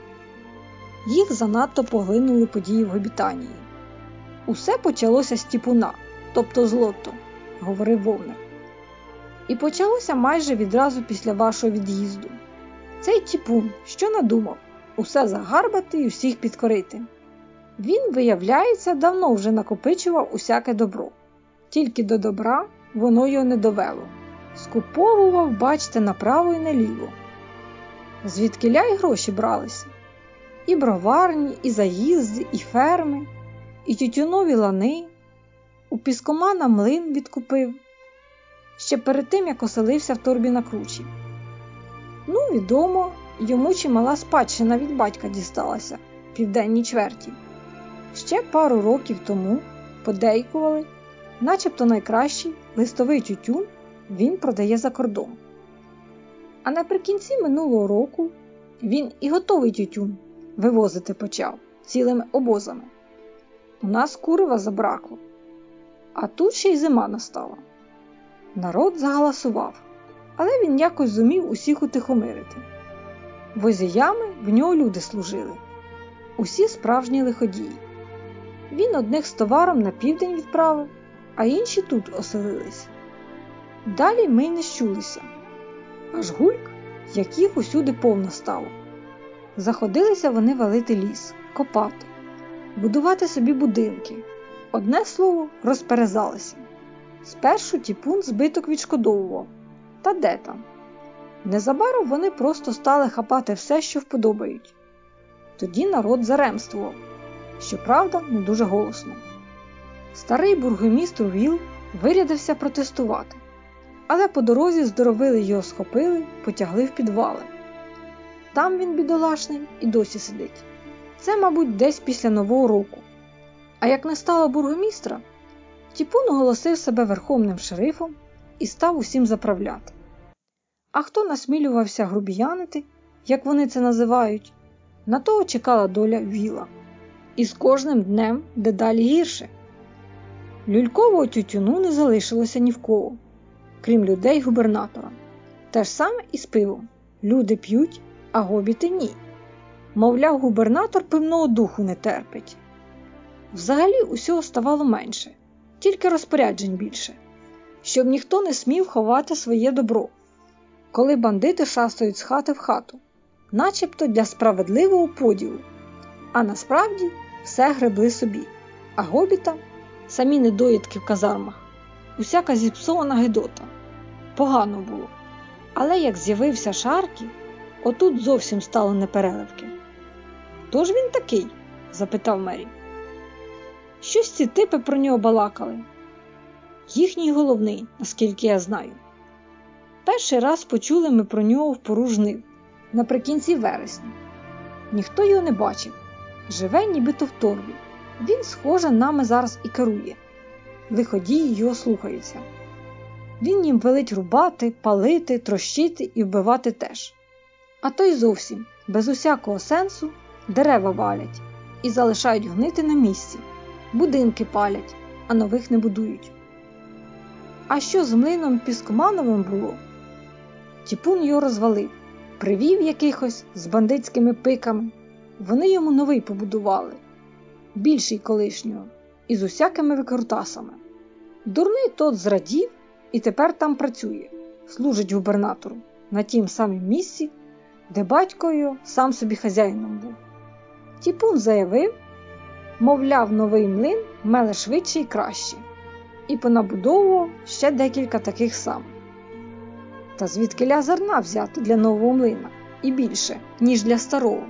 Їх занадто поглинули події в Гобітанії. Усе почалося з тіпуна, тобто з лото, говорив вовнер. І почалося майже відразу після вашого від'їзду. Цей тіпун, що надумав, усе загарбати і усіх підкорити. Він, виявляється, давно вже накопичував усяке добро, тільки до добра воно його не довело. Скуповував, бачте, направо і наліво. Звідкиля й гроші бралися. І броварні, і заїзди, і ферми, і тютюнові лани, у піскомана млин відкупив, ще перед тим, як оселився в торбі на кручі. Ну, відомо, йому чимала спадщина від батька дісталася південній чверті. Ще пару років тому подейкували, начебто найкращий листовий тютюн він продає за кордон. А наприкінці минулого року він і готовий тютюн вивозити почав цілими обозами. У нас курива забракло, а тут ще й зима настала. Народ загаласував, але він якось зумів усіх утихомирити. Возіями в нього люди служили, усі справжні лиходії. Він одних з товаром на південь відправив, а інші тут оселились. Далі ми не щулися. Аж гульк, яких усюди повно стало. Заходилися вони валити ліс, копати, будувати собі будинки. Одне слово, розперезалися. Спершу тіпун збиток відшкодовував. Та де там? Незабаром вони просто стали хапати все, що вподобають. Тоді народ заремствував, щоправда, не дуже голосно. Старий бургомістр Віл вирядився протестувати, але по дорозі здоровили його схопили, потягли в підвали. Там він, бідолашний, і досі сидить. Це, мабуть, десь після Нового року. А як не стало бургомістра, Тіпун оголосив себе верховним шерифом і став усім заправляти. А хто насмілювався грубіянити, як вони це називають, на того чекала доля віла. І з кожним днем дедалі гірше. Люлькового тютюну не залишилося ні в кого, крім людей губернатора. Те ж саме і з пивом. Люди п'ють, а гобіти ні. Мовляв, губернатор пивного духу не терпить. Взагалі усього ставало менше, тільки розпоряджень більше, щоб ніхто не смів ховати своє добро, коли бандити шастають з хати в хату, начебто для справедливого поділу, а насправді все гребли собі, а гобітам самі недоїдки в казармах, усяка зіпсована гидота. Погано було. Але як з'явився Шаркі, отут зовсім стало непереливки. Хто ж він такий? запитав Мері. Щось ці типи про нього балакали. Їхній головний, наскільки я знаю. Перший раз почули ми про нього в поружнив наприкінці вересня. Ніхто його не бачив. Живе, нібито в торбі. Він, схоже, нами зараз і керує. Лиходії його слухаються. Він їм велить рубати, палити, трощити і вбивати теж. А то й зовсім, без усякого сенсу, дерева валять і залишають гнити на місці, будинки палять, а нових не будують. А що з млином Піскомановим було? Тіпун його розвалив, привів якихось з бандитськими пиками. Вони йому новий побудували, більший колишнього, і з усякими викрутасами. Дурний тот зрадів і тепер там працює, служить губернатору на тім самім місці, де батько сам собі хазяїном був. Тіпун заявив, мовляв, новий млин меле швидше і краще, і понабудовував ще декілька таких самих. Та звідки зерна взяти для нового млина і більше, ніж для старого.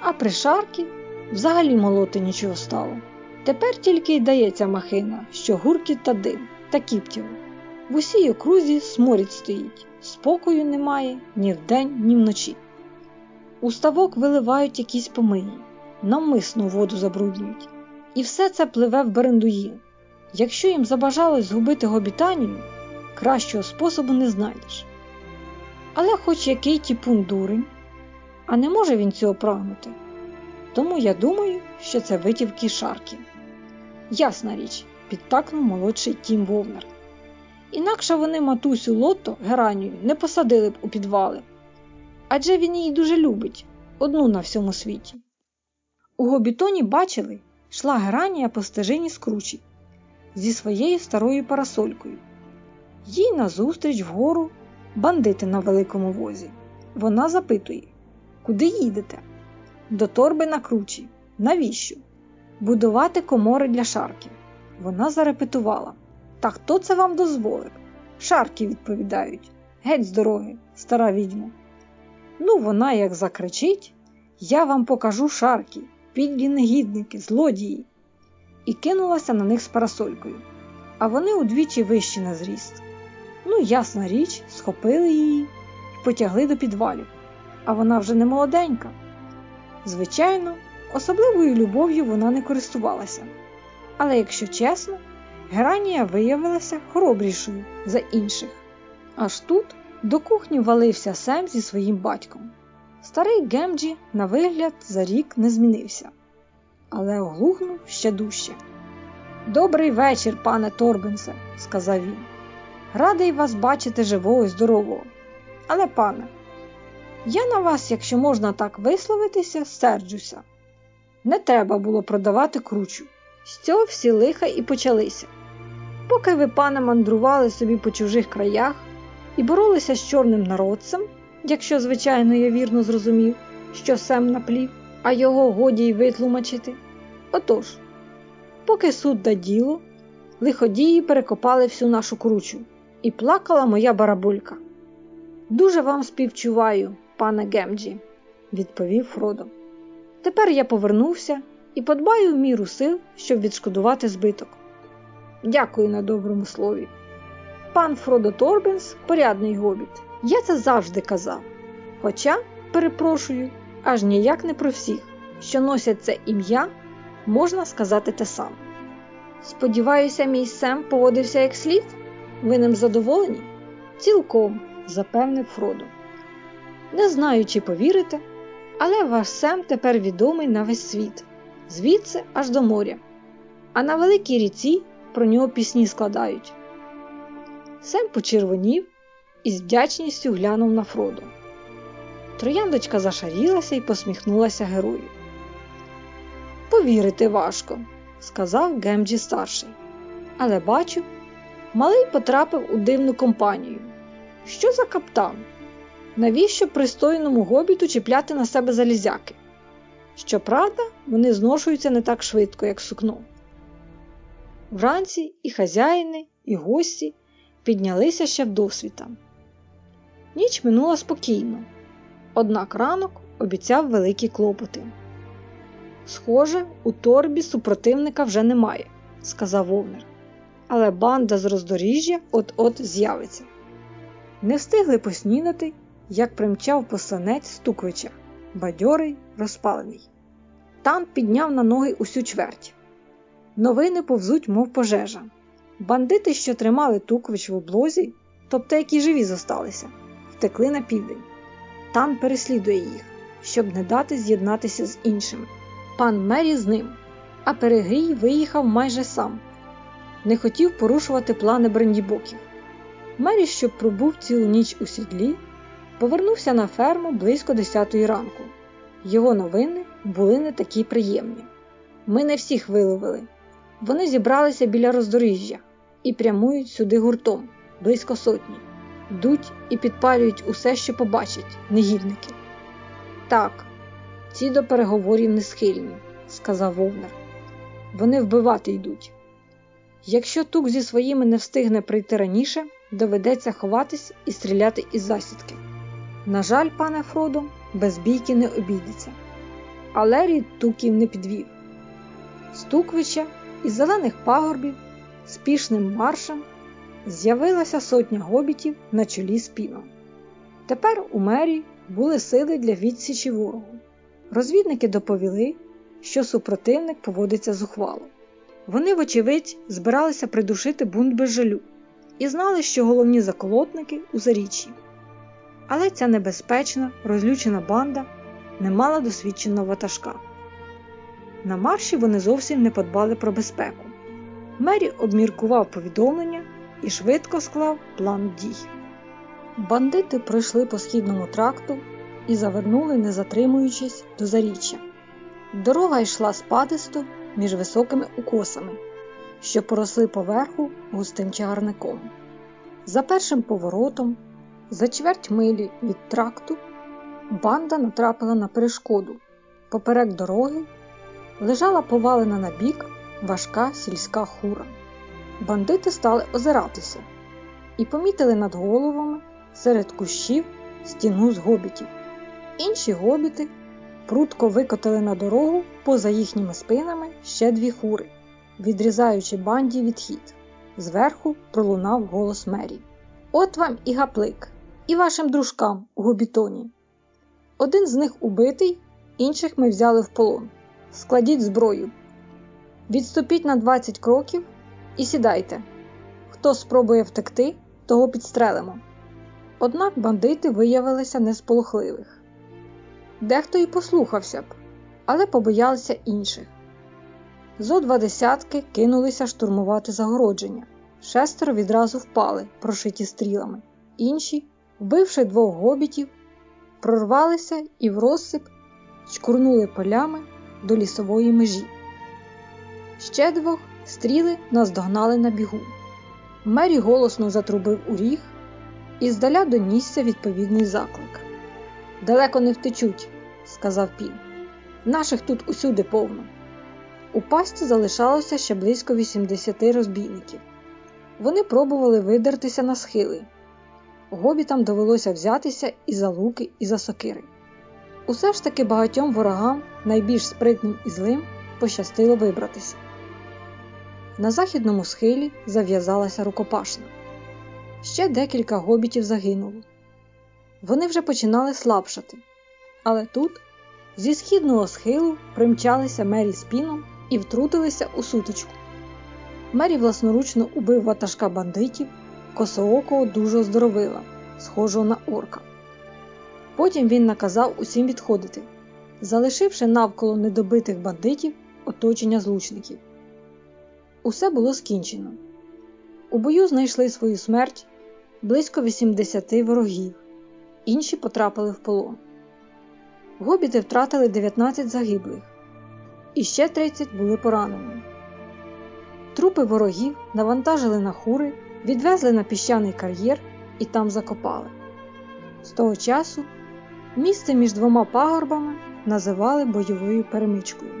А при шаркі взагалі молоти нічого стало. Тепер тільки й дається махина, що гуркіт та дим та кіптєво. В усій окрузі сморід стоїть, спокою немає ні вдень, ні вночі. У ставок виливають якісь помиї, навмисно воду забруднюють. І все це пливе в Берендуїн. Якщо їм забажалось згубити гобітанію, кращого способу не знайдеш. Але хоч який тіпун дурень, а не може він цього прагнути. Тому я думаю, що це витівки шарки. Ясна річ, підтакнув молодший Тім Вовнер. Інакше вони матусю Лото Геранію не посадили б у підвали. Адже він її дуже любить одну на всьому світі. У гобітоні бачили, йшла Геранія по стежині з кручі зі своєю старою парасолькою. Їй назустріч вгору бандити на великому возі. Вона запитує, куди їдете? До торби на кручі. Навіщо? Будувати комори для шарків. Вона зарепетувала. Та хто це вам дозволив? Шарки відповідають. Геть з дороги, стара відьма. Ну, вона як закричить Я вам покажу шарки, підлі негідники, злодії. І кинулася на них з парасолькою. А вони удвічі вищі на зріст. Ну, ясна річ, схопили її і потягли до підвалів. А вона вже не молоденька. Звичайно, особливою любов'ю вона не користувалася. Але, якщо чесно, Геранія виявилася хоробрішою за інших. Аж тут до кухні валився Сем зі своїм батьком. Старий Гемджі, на вигляд, за рік не змінився, але оглухнув ще дужче. Добрий вечір, пане Торбенсе, сказав він. Радий вас бачити живого і здорового. Але, пане, я на вас, якщо можна так висловитися, серджуся. Не треба було продавати кручу. З цього всі лиха і почалися. Поки ви, пане, мандрували собі по чужих краях і боролися з чорним народцем, якщо, звичайно, я вірно зрозумів, що Сем наплів, а його годі й витлумачити. Отож, поки суд да діло, лиходії перекопали всю нашу кручу, і плакала моя барабулька. Дуже вам співчуваю, пане Гемджі, відповів Фродо. Тепер я повернувся і подбаю в міру сил, щоб відшкодувати збиток. Дякую на доброму слові. Пан Фродо Торбенс порядний гобіт. Я це завжди казав. Хоча, перепрошую, аж ніяк не про всіх, що носять це ім'я, можна сказати те саме. Сподіваюся, мій Сем поводився як слід? Ви ним задоволені? Цілком, запевнив Фродо. Не знаю, чи повірите, але ваш Сем тепер відомий на весь світ, звідси аж до моря. А на великій ріці про нього пісні складають. Сем почервонів і з вдячністю глянув на Фродо. Трояндочка зашарілася і посміхнулася герою. Повірити важко, сказав Гемджі старший. Але бачу, малий потрапив у дивну компанію. Що за каптан? Навіщо пристойному гобіту чіпляти на себе залізяки? Щоправда, вони зношуються не так швидко, як сукно. Вранці і хазяїни, і гості піднялися ще вдосвіта. Ніч минула спокійно, однак ранок обіцяв великі клопоти. Схоже, у торбі супротивника вже немає, сказав Вовнер. Але банда з роздоріжжя от-от з'явиться. Не встигли поснідати, як примчав посланець Стуквича, бадьорий, розпалений. Тан підняв на ноги усю чверть. Новини повзуть, мов пожежа. Бандити, що тримали Туквич в облозі, тобто які живі зосталися, втекли на південь. Тан переслідує їх, щоб не дати з'єднатися з іншими. Пан Мері з ним, а Перегрій виїхав майже сам. Не хотів порушувати плани брендібоків. Мері, що пробув цілу ніч у сідлі, повернувся на ферму близько 10 ранку. Його новини були не такі приємні. Ми не всіх виловили. Вони зібралися біля роздоріжжя і прямують сюди гуртом, близько сотні, йдуть і підпалюють усе, що побачать, негідники. Так, ці до переговорів не схильні, сказав Вовнер. Вони вбивати йдуть. Якщо тук зі своїми не встигне прийти раніше, доведеться ховатись і стріляти із засідки. На жаль, пане Фродо, без бійки не обійдеться. Але рід туків не підвів. Стуквича із зелених пагорбів спішним маршем з'явилася сотня гобітів на чолі з піном. Тепер у мері були сили для відсічі ворогу. Розвідники доповіли, що супротивник поводиться зухвало. Вони, вочевидь, збиралися придушити бунт без жалю і знали, що головні заколотники у заріччі. Але ця небезпечна, розлючена банда не мала досвідченого ватажка. На марші вони зовсім не подбали про безпеку. Мері обміркував повідомлення і швидко склав план дій. Бандити пройшли по східному тракту і завернули, не затримуючись, до заріччя. Дорога йшла спадисто між високими укосами, що поросли поверху густим чагарником. За першим поворотом, за чверть милі від тракту, банда натрапила на перешкоду. Поперек дороги лежала повалена на бік важка сільська хура. Бандити стали озиратися і помітили над головами серед кущів стіну з гобітів. Інші гобіти прутко викотили на дорогу поза їхніми спинами ще дві хури, відрізаючи банді відхід. Зверху пролунав голос Мері. От вам і гаплик, і вашим дружкам у гобітоні. Один з них убитий, інших ми взяли в полон. Складіть зброю. Відступіть на 20 кроків і сідайте. Хто спробує втекти, того підстрелимо. Однак бандити виявилися несполохливих. Дехто і послухався б, але побоялися інших. Зо два десятки кинулися штурмувати загородження. Шестеро відразу впали, прошиті стрілами. Інші, вбивши двох гобітів, прорвалися і в розсип чкурнули полями до лісової межі. Ще двох стріли наздогнали на бігу. Мері голосно затрубив у ріг і здаля донісся відповідний заклик. Далеко не втечуть, сказав Пін. Наших тут усюди повно. У пасті залишалося ще близько 80 розбійників. Вони пробували видертися на схили. Гобітам довелося взятися і за луки, і за сокири. Усе ж таки багатьом ворогам, найбільш спритним і злим, пощастило вибратися. На західному схилі зав'язалася рукопашна. Ще декілька гобітів загинуло. Вони вже починали слабшати. Але тут, зі східного схилу, примчалися Мері з піном і втрутилися у сутичку. Мері власноручно убив ватажка бандитів, косоокого дуже оздоровила, схожого на орка. Потім він наказав усім відходити, залишивши навколо недобитих бандитів оточення злучників. Усе було скінчено. У бою знайшли свою смерть близько 80 ворогів, інші потрапили в полон. Гобіти втратили 19 загиблих, і ще 30 були поранені. Трупи ворогів навантажили на хури, відвезли на піщаний кар'єр і там закопали. З того часу місце між двома пагорбами називали бойовою перемичкою.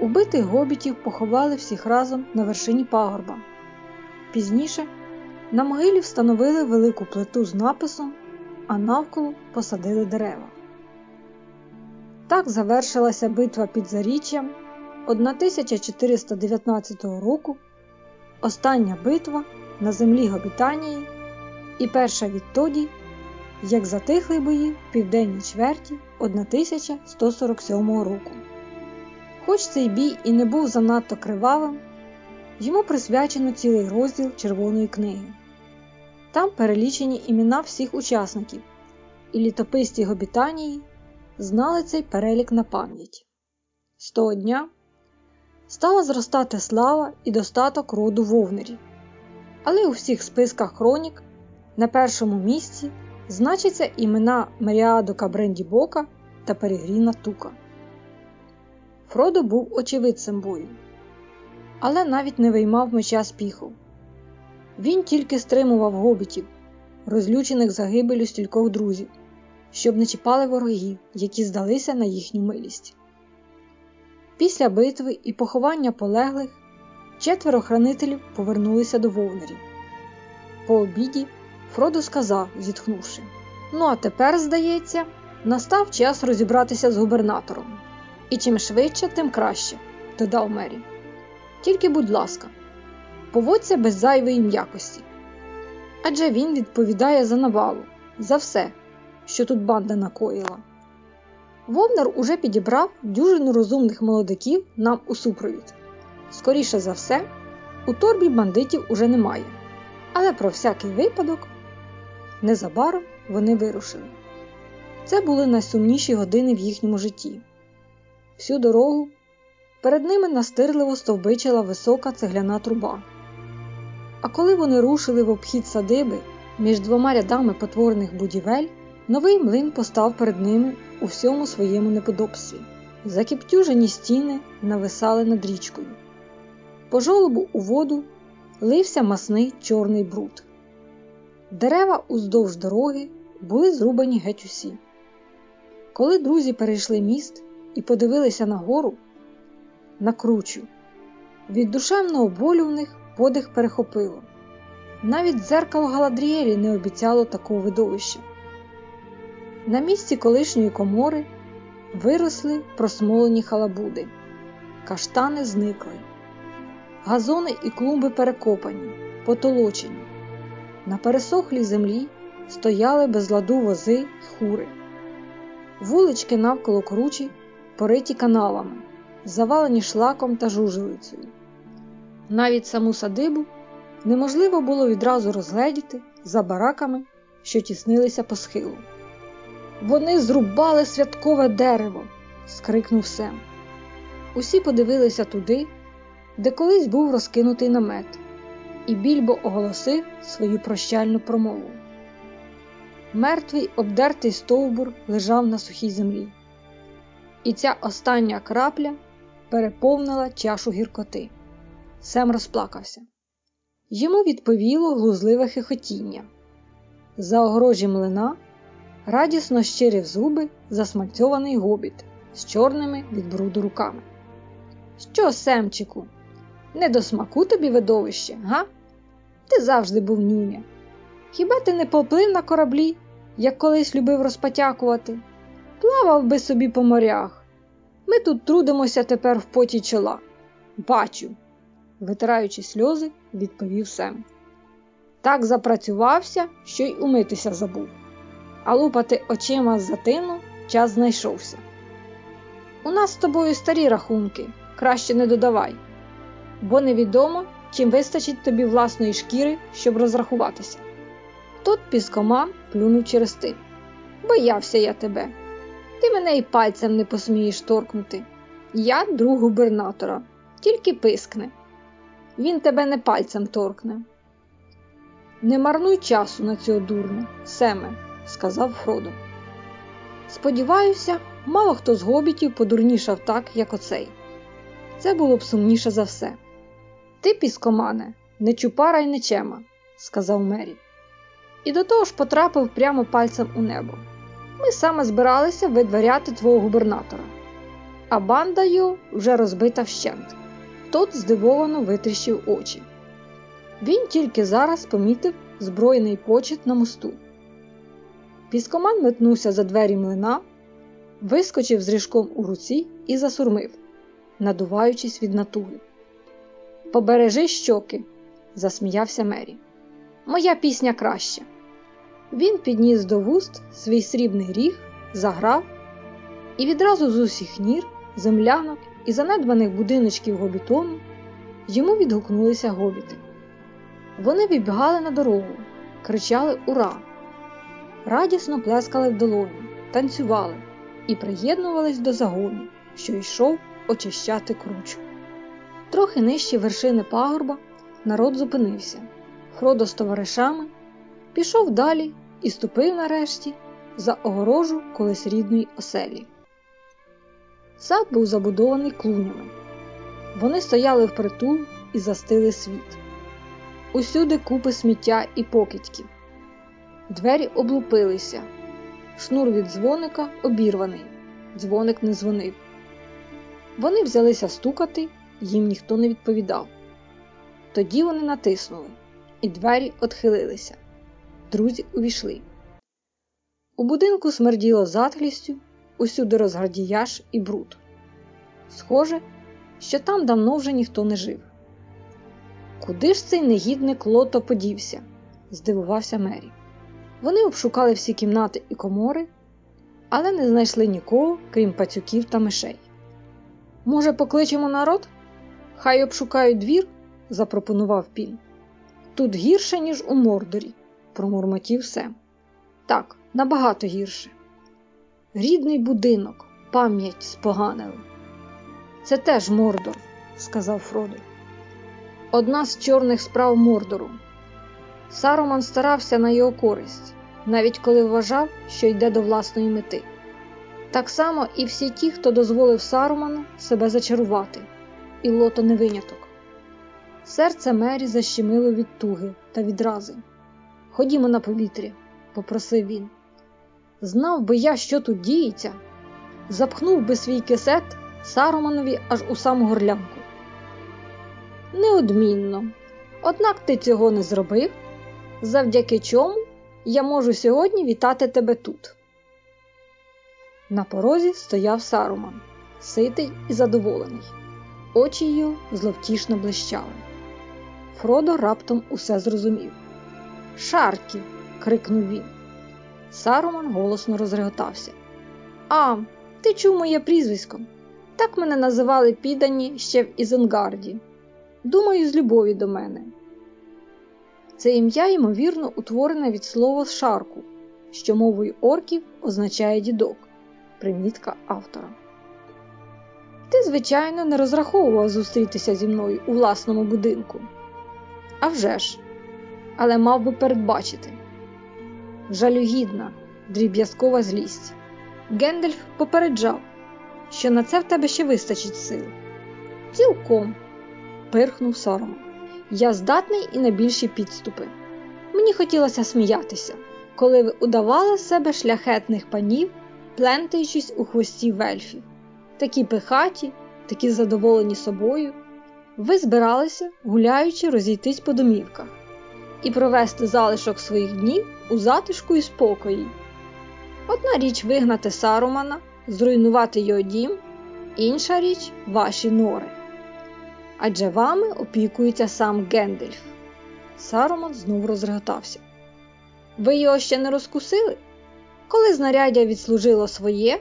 Убитих гобітів поховали всіх разом на вершині пагорба. Пізніше на могилі встановили велику плиту з написом, а навколо посадили дерева. Так завершилася битва під Заріччям 1419 року, остання битва на землі Гобітанії і перша відтоді, як затихли бої в південній чверті 1147 року. Хоч цей бій і не був занадто кривавим, йому присвячено цілий розділ Червоної книги. Там перелічені імена всіх учасників, і літописці Гобітанії знали цей перелік на пам'ять. З дня стала зростати слава і достаток роду вовнерів, але у всіх списках хронік на першому місці значаться імена Маріадока Брендібока та Перегріна Тука. Фродо був очевидцем бою, але навіть не виймав меча з піхов. Він тільки стримував гобітів, розлючених загибелю стількох друзів, щоб не чіпали ворогів, які здалися на їхню милість. Після битви і поховання полеглих четверо хранителів повернулися до вовнерів. По обіді Фродо сказав, зітхнувши: Ну, а тепер, здається, настав час розібратися з губернатором. І чим швидше, тим краще, додав Мері. Тільки, будь ласка, поводься без зайвої м'якості. Адже він відповідає за навалу, за все, що тут банда накоїла. Вовнер уже підібрав дюжину розумних молодиків нам у супровід. Скоріше за все, у торбі бандитів уже немає. Але про всякий випадок незабаром вони вирушили. Це були найсумніші години в їхньому житті. Всю дорогу перед ними настирливо стовбичила висока цегляна труба. А коли вони рушили в обхід садиби між двома рядами потворних будівель, новий млин постав перед ними у всьому своєму неподобстві. Закіптюжені стіни нависали над річкою. По жолобу у воду лився масний чорний бруд. Дерева уздовж дороги були зрубані геть усі. Коли друзі перейшли міст і подивилися на гору, на кручу, від душевного болю в них подих перехопило. Навіть дзеркало Галадріелі не обіцяло такого видовища. На місці колишньої комори виросли просмолені халабуди, каштани зникли, газони і клумби перекопані, потолочені. На пересохлій землі стояли без ладу вози й хури. Вулички навколо кручі пориті каналами, завалені шлаком та жужелицею. Навіть саму садибу неможливо було відразу розгледіти за бараками, що тіснилися по схилу. Вони зрубали святкове дерево, скрикнув Сем. Усі подивилися туди, де колись був розкинутий намет, і більбо оголосив свою прощальну промову. Мертвий обдертий стовбур лежав на сухій землі, і ця остання крапля переповнила чашу гіркоти. Сем розплакався. Йому відповіло глузливе хихотіння. За огорожі млина радісно щирив зуби засмальцьований гобіт з чорними від бруду руками. Що, Семчику, не до смаку тобі видовище, га? Ти завжди був нюня. Хіба ти не поплив на кораблі, як колись любив розпотякувати? Плавав би собі по морях. Ми тут трудимося тепер в поті чола. Бачу, витираючи сльози, відповів Сем. Так запрацювався, що й умитися забув, а лупати очима з затину час знайшовся. У нас з тобою старі рахунки, краще не додавай, бо невідомо, чим вистачить тобі власної шкіри, щоб розрахуватися. Тут піскоман плюнув через ти. Боявся я тебе. Ти мене й пальцем не посмієш торкнути. Я друг губернатора, тільки пискне. Він тебе не пальцем торкне. Не марнуй часу на цього дурня, Семе, сказав Фродо. Сподіваюся, мало хто з гобітів подурнішав так, як оцей. Це було б сумніше за все. Ти, піскомане, не чупара й не чема, сказав Мері. І до того ж потрапив прямо пальцем у небо. Ми саме збиралися видворяти твого губернатора, а банда його вже розбита вщент. Тот здивовано витріщив очі. Він тільки зараз помітив збройний почет на мосту. Піскоман метнувся за двері млина, вискочив з ріжком у руці і засурмив, надуваючись від натуги. Побережи щоки, засміявся Мері. Моя пісня краща. Він підніс до вуст свій срібний ріг, заграв, і відразу з усіх нір, землянок і занедбаних будиночків гобітону йому відгукнулися гобіти. Вони вибігали на дорогу, кричали Ура! Радісно плескали в долоні, танцювали і приєднувались до загону, що йшов очищати кручу. Трохи нижче вершини пагорба народ зупинився. Фродо з товаришами пішов далі і ступив нарешті за огорожу колись рідної оселі. Сад був забудований клунями. Вони стояли впритул і застили світ. Усюди купи сміття і покидьків. Двері облупилися. Шнур від дзвоника обірваний. Дзвоник не дзвонив. Вони взялися стукати, їм ніхто не відповідав. Тоді вони натиснули, і двері отхилилися. Друзі увійшли. У будинку смерділо затхлістю, усюди розградіяж і бруд. Схоже, що там давно вже ніхто не жив. Куди ж цей негідник лото подівся? здивувався Мері. Вони обшукали всі кімнати і комори, але не знайшли нікого, крім пацюків та мишей. Може, покличемо народ? Хай обшукають двір, запропонував Пін. Тут гірше, ніж у Мордорі, промурмотів Сем. Так, набагато гірше. Рідний будинок, пам'ять споганили. Це теж Мордор, сказав Фродо. одна з чорних справ Мордору. Саруман старався на його користь, навіть коли вважав, що йде до власної мети. Так само і всі ті, хто дозволив Саруману себе зачарувати, і лото не виняток. Серце Мері защемило від туги та відрази. Ходімо на повітря, попросив він. Знав би я, що тут діється, запхнув би свій кисет Саруманові аж у саму горлянку. Неодмінно, однак ти цього не зробив, завдяки чому я можу сьогодні вітати тебе тут. На порозі стояв Саруман, ситий і задоволений. Очі його зловтішно блищали. Фродо раптом усе зрозумів. Шаркі. крикнув він. Саруман голосно розреготався. А, ти чув моє прізвисько? Так мене називали піддані ще в Ізенгарді. Думаю, з любові до мене. Це ім'я, ймовірно, утворене від слова шарку, що мовою орків означає дідок, примітка автора. Ти, звичайно, не розраховував зустрітися зі мною у власному будинку. А вже ж, але мав би передбачити. Жалюгідна, дріб'язкова злість. Гендельф попереджав, що на це в тебе ще вистачить сил. Цілком, пирхнув сором. Я здатний і на більші підступи. Мені хотілося сміятися, коли ви удавали себе шляхетних панів, плентаючись у хвості вельфів, такі пихаті, такі задоволені собою. Ви збиралися, гуляючи, розійтись по домівках і провести залишок своїх днів у затишку і спокої. Одна річ вигнати Сарумана, зруйнувати його дім, інша річ ваші нори. Адже вами опікується сам Гендельф. Саруман знову розреготався. Ви його ще не розкусили? Коли знаряддя відслужило своє,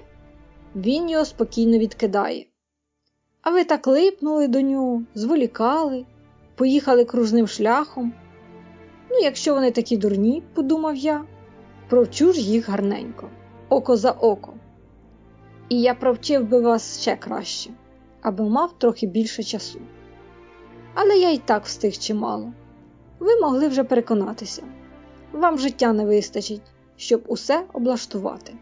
він його спокійно відкидає. А ви так липнули до нього, зволікали, поїхали кружним шляхом. Ну, якщо вони такі дурні, подумав я, провчу ж їх гарненько, око за око. І я провчив би вас ще краще, аби мав трохи більше часу. Але я й так встиг чимало. Ви могли вже переконатися, вам життя не вистачить, щоб усе облаштувати.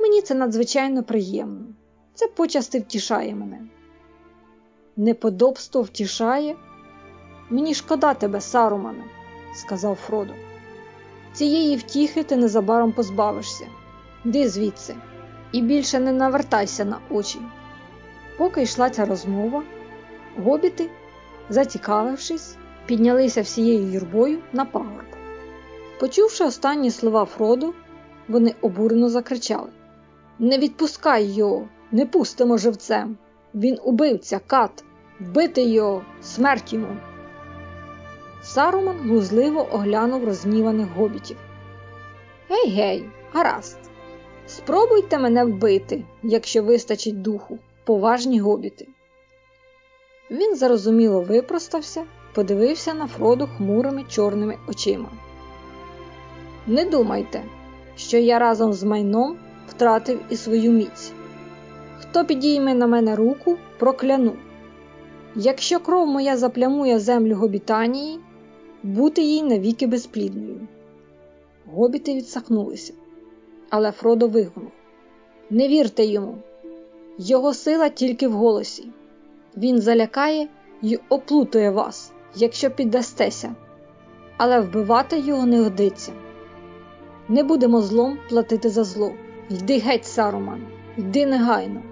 Мені це надзвичайно приємно, це почасти втішає мене. Неподобство втішає? Мені шкода тебе, Сарумане, сказав Фродо. Цієї втіхи ти незабаром позбавишся. Йди звідси, і більше не навертайся на очі. Поки йшла ця розмова, гобіти, зацікавившись, піднялися всією юрбою на пагорб. Почувши останні слова Фроду, вони обурено закричали: Не відпускай його, не пустимо живцем! Він убивця, кат, вбити його, смерть йому. Саруман глузливо оглянув розгніваних гобітів. Гей, гей, гаразд. Спробуйте мене вбити, якщо вистачить духу, поважні гобіти. Він зарозуміло випростався, подивився на Фроду хмурими чорними очима. Не думайте, що я разом з майном втратив і свою міць. Хто підійме на мене руку, прокляну. Якщо кров моя заплямує землю гобітанії, бути їй навіки безплідною. Гобіти відсахнулися, але Фродо вигукнув Не вірте йому, його сила тільки в голосі. Він залякає й оплутує вас, якщо піддастеся, але вбивати його не годиться. Не будемо злом платити за зло. Йди геть, Саруман, йди негайно.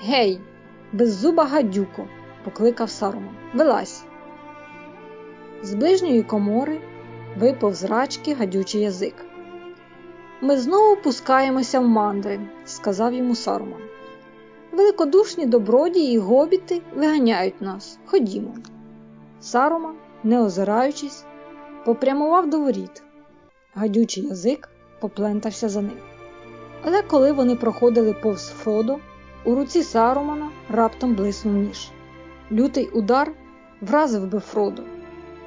Гей, беззуба гадюко, покликав Саруман. Вилазь. З ближньої комори випав з рачки гадючий язик. Ми знову пускаємося в мандри, сказав йому Саруман. Великодушні добродії і гобіти виганяють нас. Ходімо. Саруман, не озираючись, попрямував до воріт. Гадючий язик поплентався за ним. Але коли вони проходили повз Фродо, у руці Сарумана раптом блиснув ніж. Лютий удар вразив би Фродо,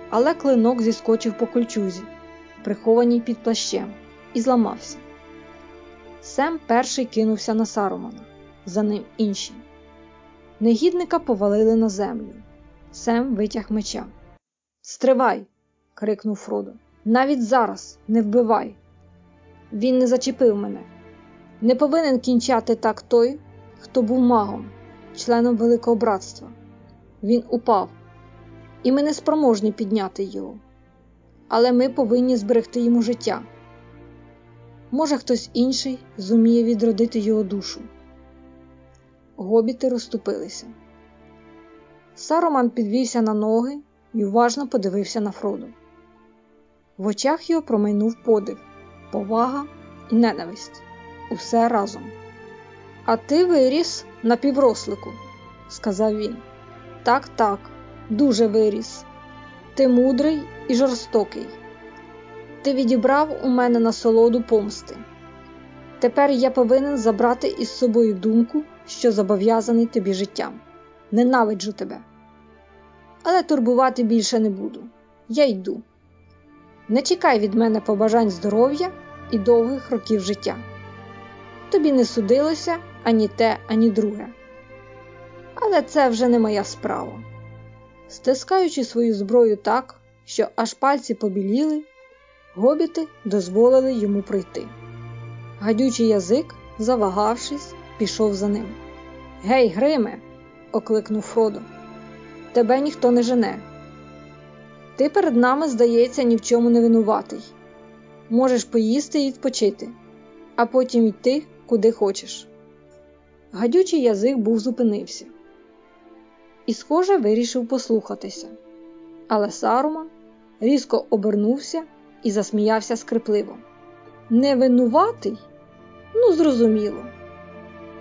але клинок зіскочив по кольчузі, прихованій під плащем, і зламався. Сем перший кинувся на Сарумана, за ним інші. Негідника повалили на землю. Сем витяг меча. Стривай. крикнув Фродо. Навіть зараз не вбивай. Він не зачепив мене. Не повинен кінчати так той, хто був магом, членом Великого братства. Він упав, і ми не спроможні підняти його. Але ми повинні зберегти йому життя. Може, хтось інший зуміє відродити його душу. Гобіти розступилися. Сароман підвівся на ноги і уважно подивився на Фроду. В очах його промайнув подив, повага і ненависть усе разом. А ти виріс на піврослику, сказав він. Так, так, дуже виріс. Ти мудрий і жорстокий. Ти відібрав у мене насолоду помсти. Тепер я повинен забрати із собою думку, що зобов'язаний тобі життям. Ненавиджу тебе. Але турбувати більше не буду. Я йду. Не чекай від мене побажань здоров'я і довгих років життя. Тобі не судилося ані те, ані друге. Але це вже не моя справа. Стискаючи свою зброю так, що аж пальці побіліли, гобіти дозволили йому пройти. Гадючий язик, завагавшись, пішов за ним. Гей, Гриме, окликнув Фродо, тебе ніхто не жене. Ти перед нами, здається, ні в чому не винуватий. Можеш поїсти і відпочити, а потім йти, куди хочеш. Гадючий язик був зупинився і, схоже, вирішив послухатися. Але Саруман різко обернувся і засміявся скрипливо. Не винуватий? Ну, зрозуміло.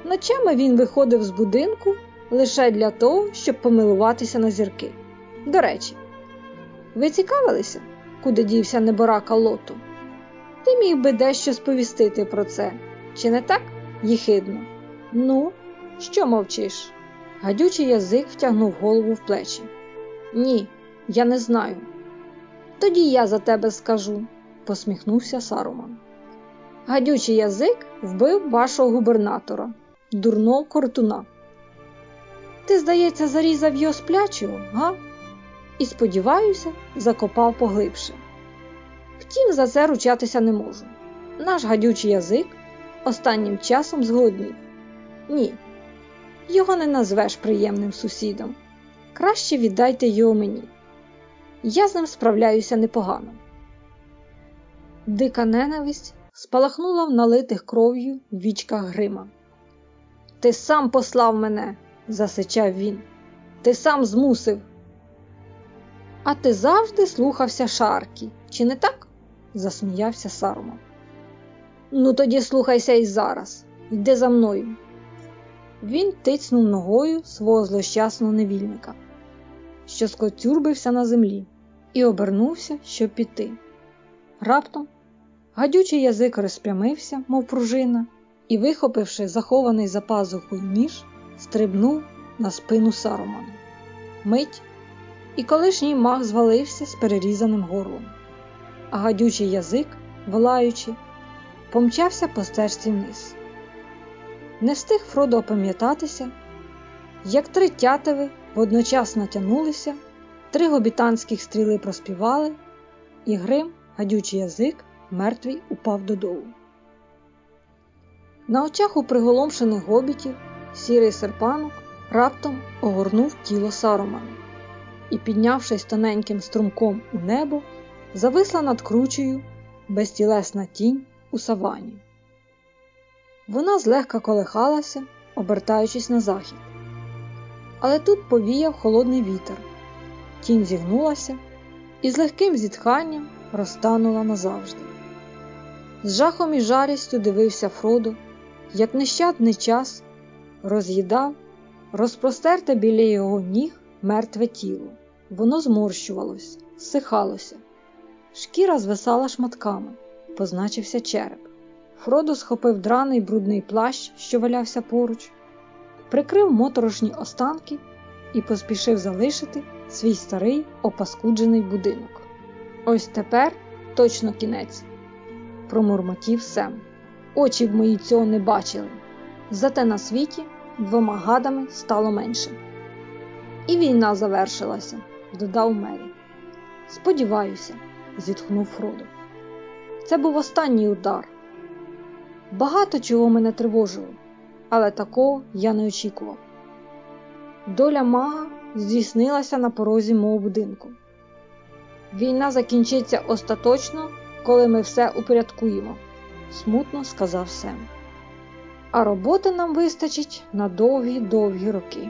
Ночами він виходив з будинку лише для того, щоб помилуватися на зірки. До речі, ви цікавилися, куди дівся неборака лоту? Ти міг би дещо сповістити про це, чи не так, їхидно? Ну, що мовчиш? Гадючий язик втягнув голову в плечі. Ні, я не знаю. Тоді я за тебе скажу, посміхнувся Саруман. Гадючий язик вбив вашого губернатора, дурного кортуна. Ти, здається, зарізав його сплячого, га? І, сподіваюся, закопав поглибше. Втім, за це ручатися не можу. Наш гадючий язик останнім часом зголоднів. Ні, його не назвеш приємним сусідом. Краще віддайте його мені. Я з ним справляюся непогано. Дика ненависть спалахнула в налитих кров'ю вічках Грима. Ти сам послав мене, засичав він. Ти сам змусив. А ти завжди слухався Шаркі, чи не так? засміявся Саруман. Ну, тоді слухайся і зараз. Йди за мною. Він тицнув ногою свого злощасного невільника, що скотюрбився на землі, і обернувся, щоб піти. Раптом гадючий язик розпрямився, мов пружина, і, вихопивши захований за пазухою ніж, стрибнув на спину Сарумана. Мить, і колишній маг звалився з перерізаним горлом, а гадючий язик, волаючи, помчався по стежці вниз. Не встиг Фродо опам'ятатися, як три тятиви водночас натягнулися, три гобітанських стріли проспівали, і Грим, гадючий язик, мертвий упав додолу. На очах у приголомшених гобітів сірий серпанок раптом огорнув тіло Саромана і, піднявшись тоненьким струмком у небо, зависла над кручею безтілесна тінь у савані. Вона злегка колихалася, обертаючись на захід. Але тут повіяв холодний вітер, тінь зігнулася і з легким зітханням розтанула назавжди. З жахом і жарістю дивився Фродо, як нещадний час роз'їдав, розпростерте біля його ніг мертве тіло. Воно зморщувалось, сихалося, шкіра звисала шматками, позначився череп. Фродо схопив драний брудний плащ, що валявся поруч, прикрив моторошні останки і поспішив залишити свій старий опаскуджений будинок. Ось тепер точно кінець, промурмотів Сем. Очі б мої цього не бачили. Зате на світі двома гадами стало менше. І війна завершилася, додав Мері. Сподіваюся, зітхнув Фродо. Це був останній удар. Багато чого мене тривожило, але такого я не очікував. Доля мага здійснилася на порозі мого будинку. Війна закінчиться остаточно, коли ми все упорядкуємо, смутно сказав Сем. А роботи нам вистачить на довгі-довгі роки.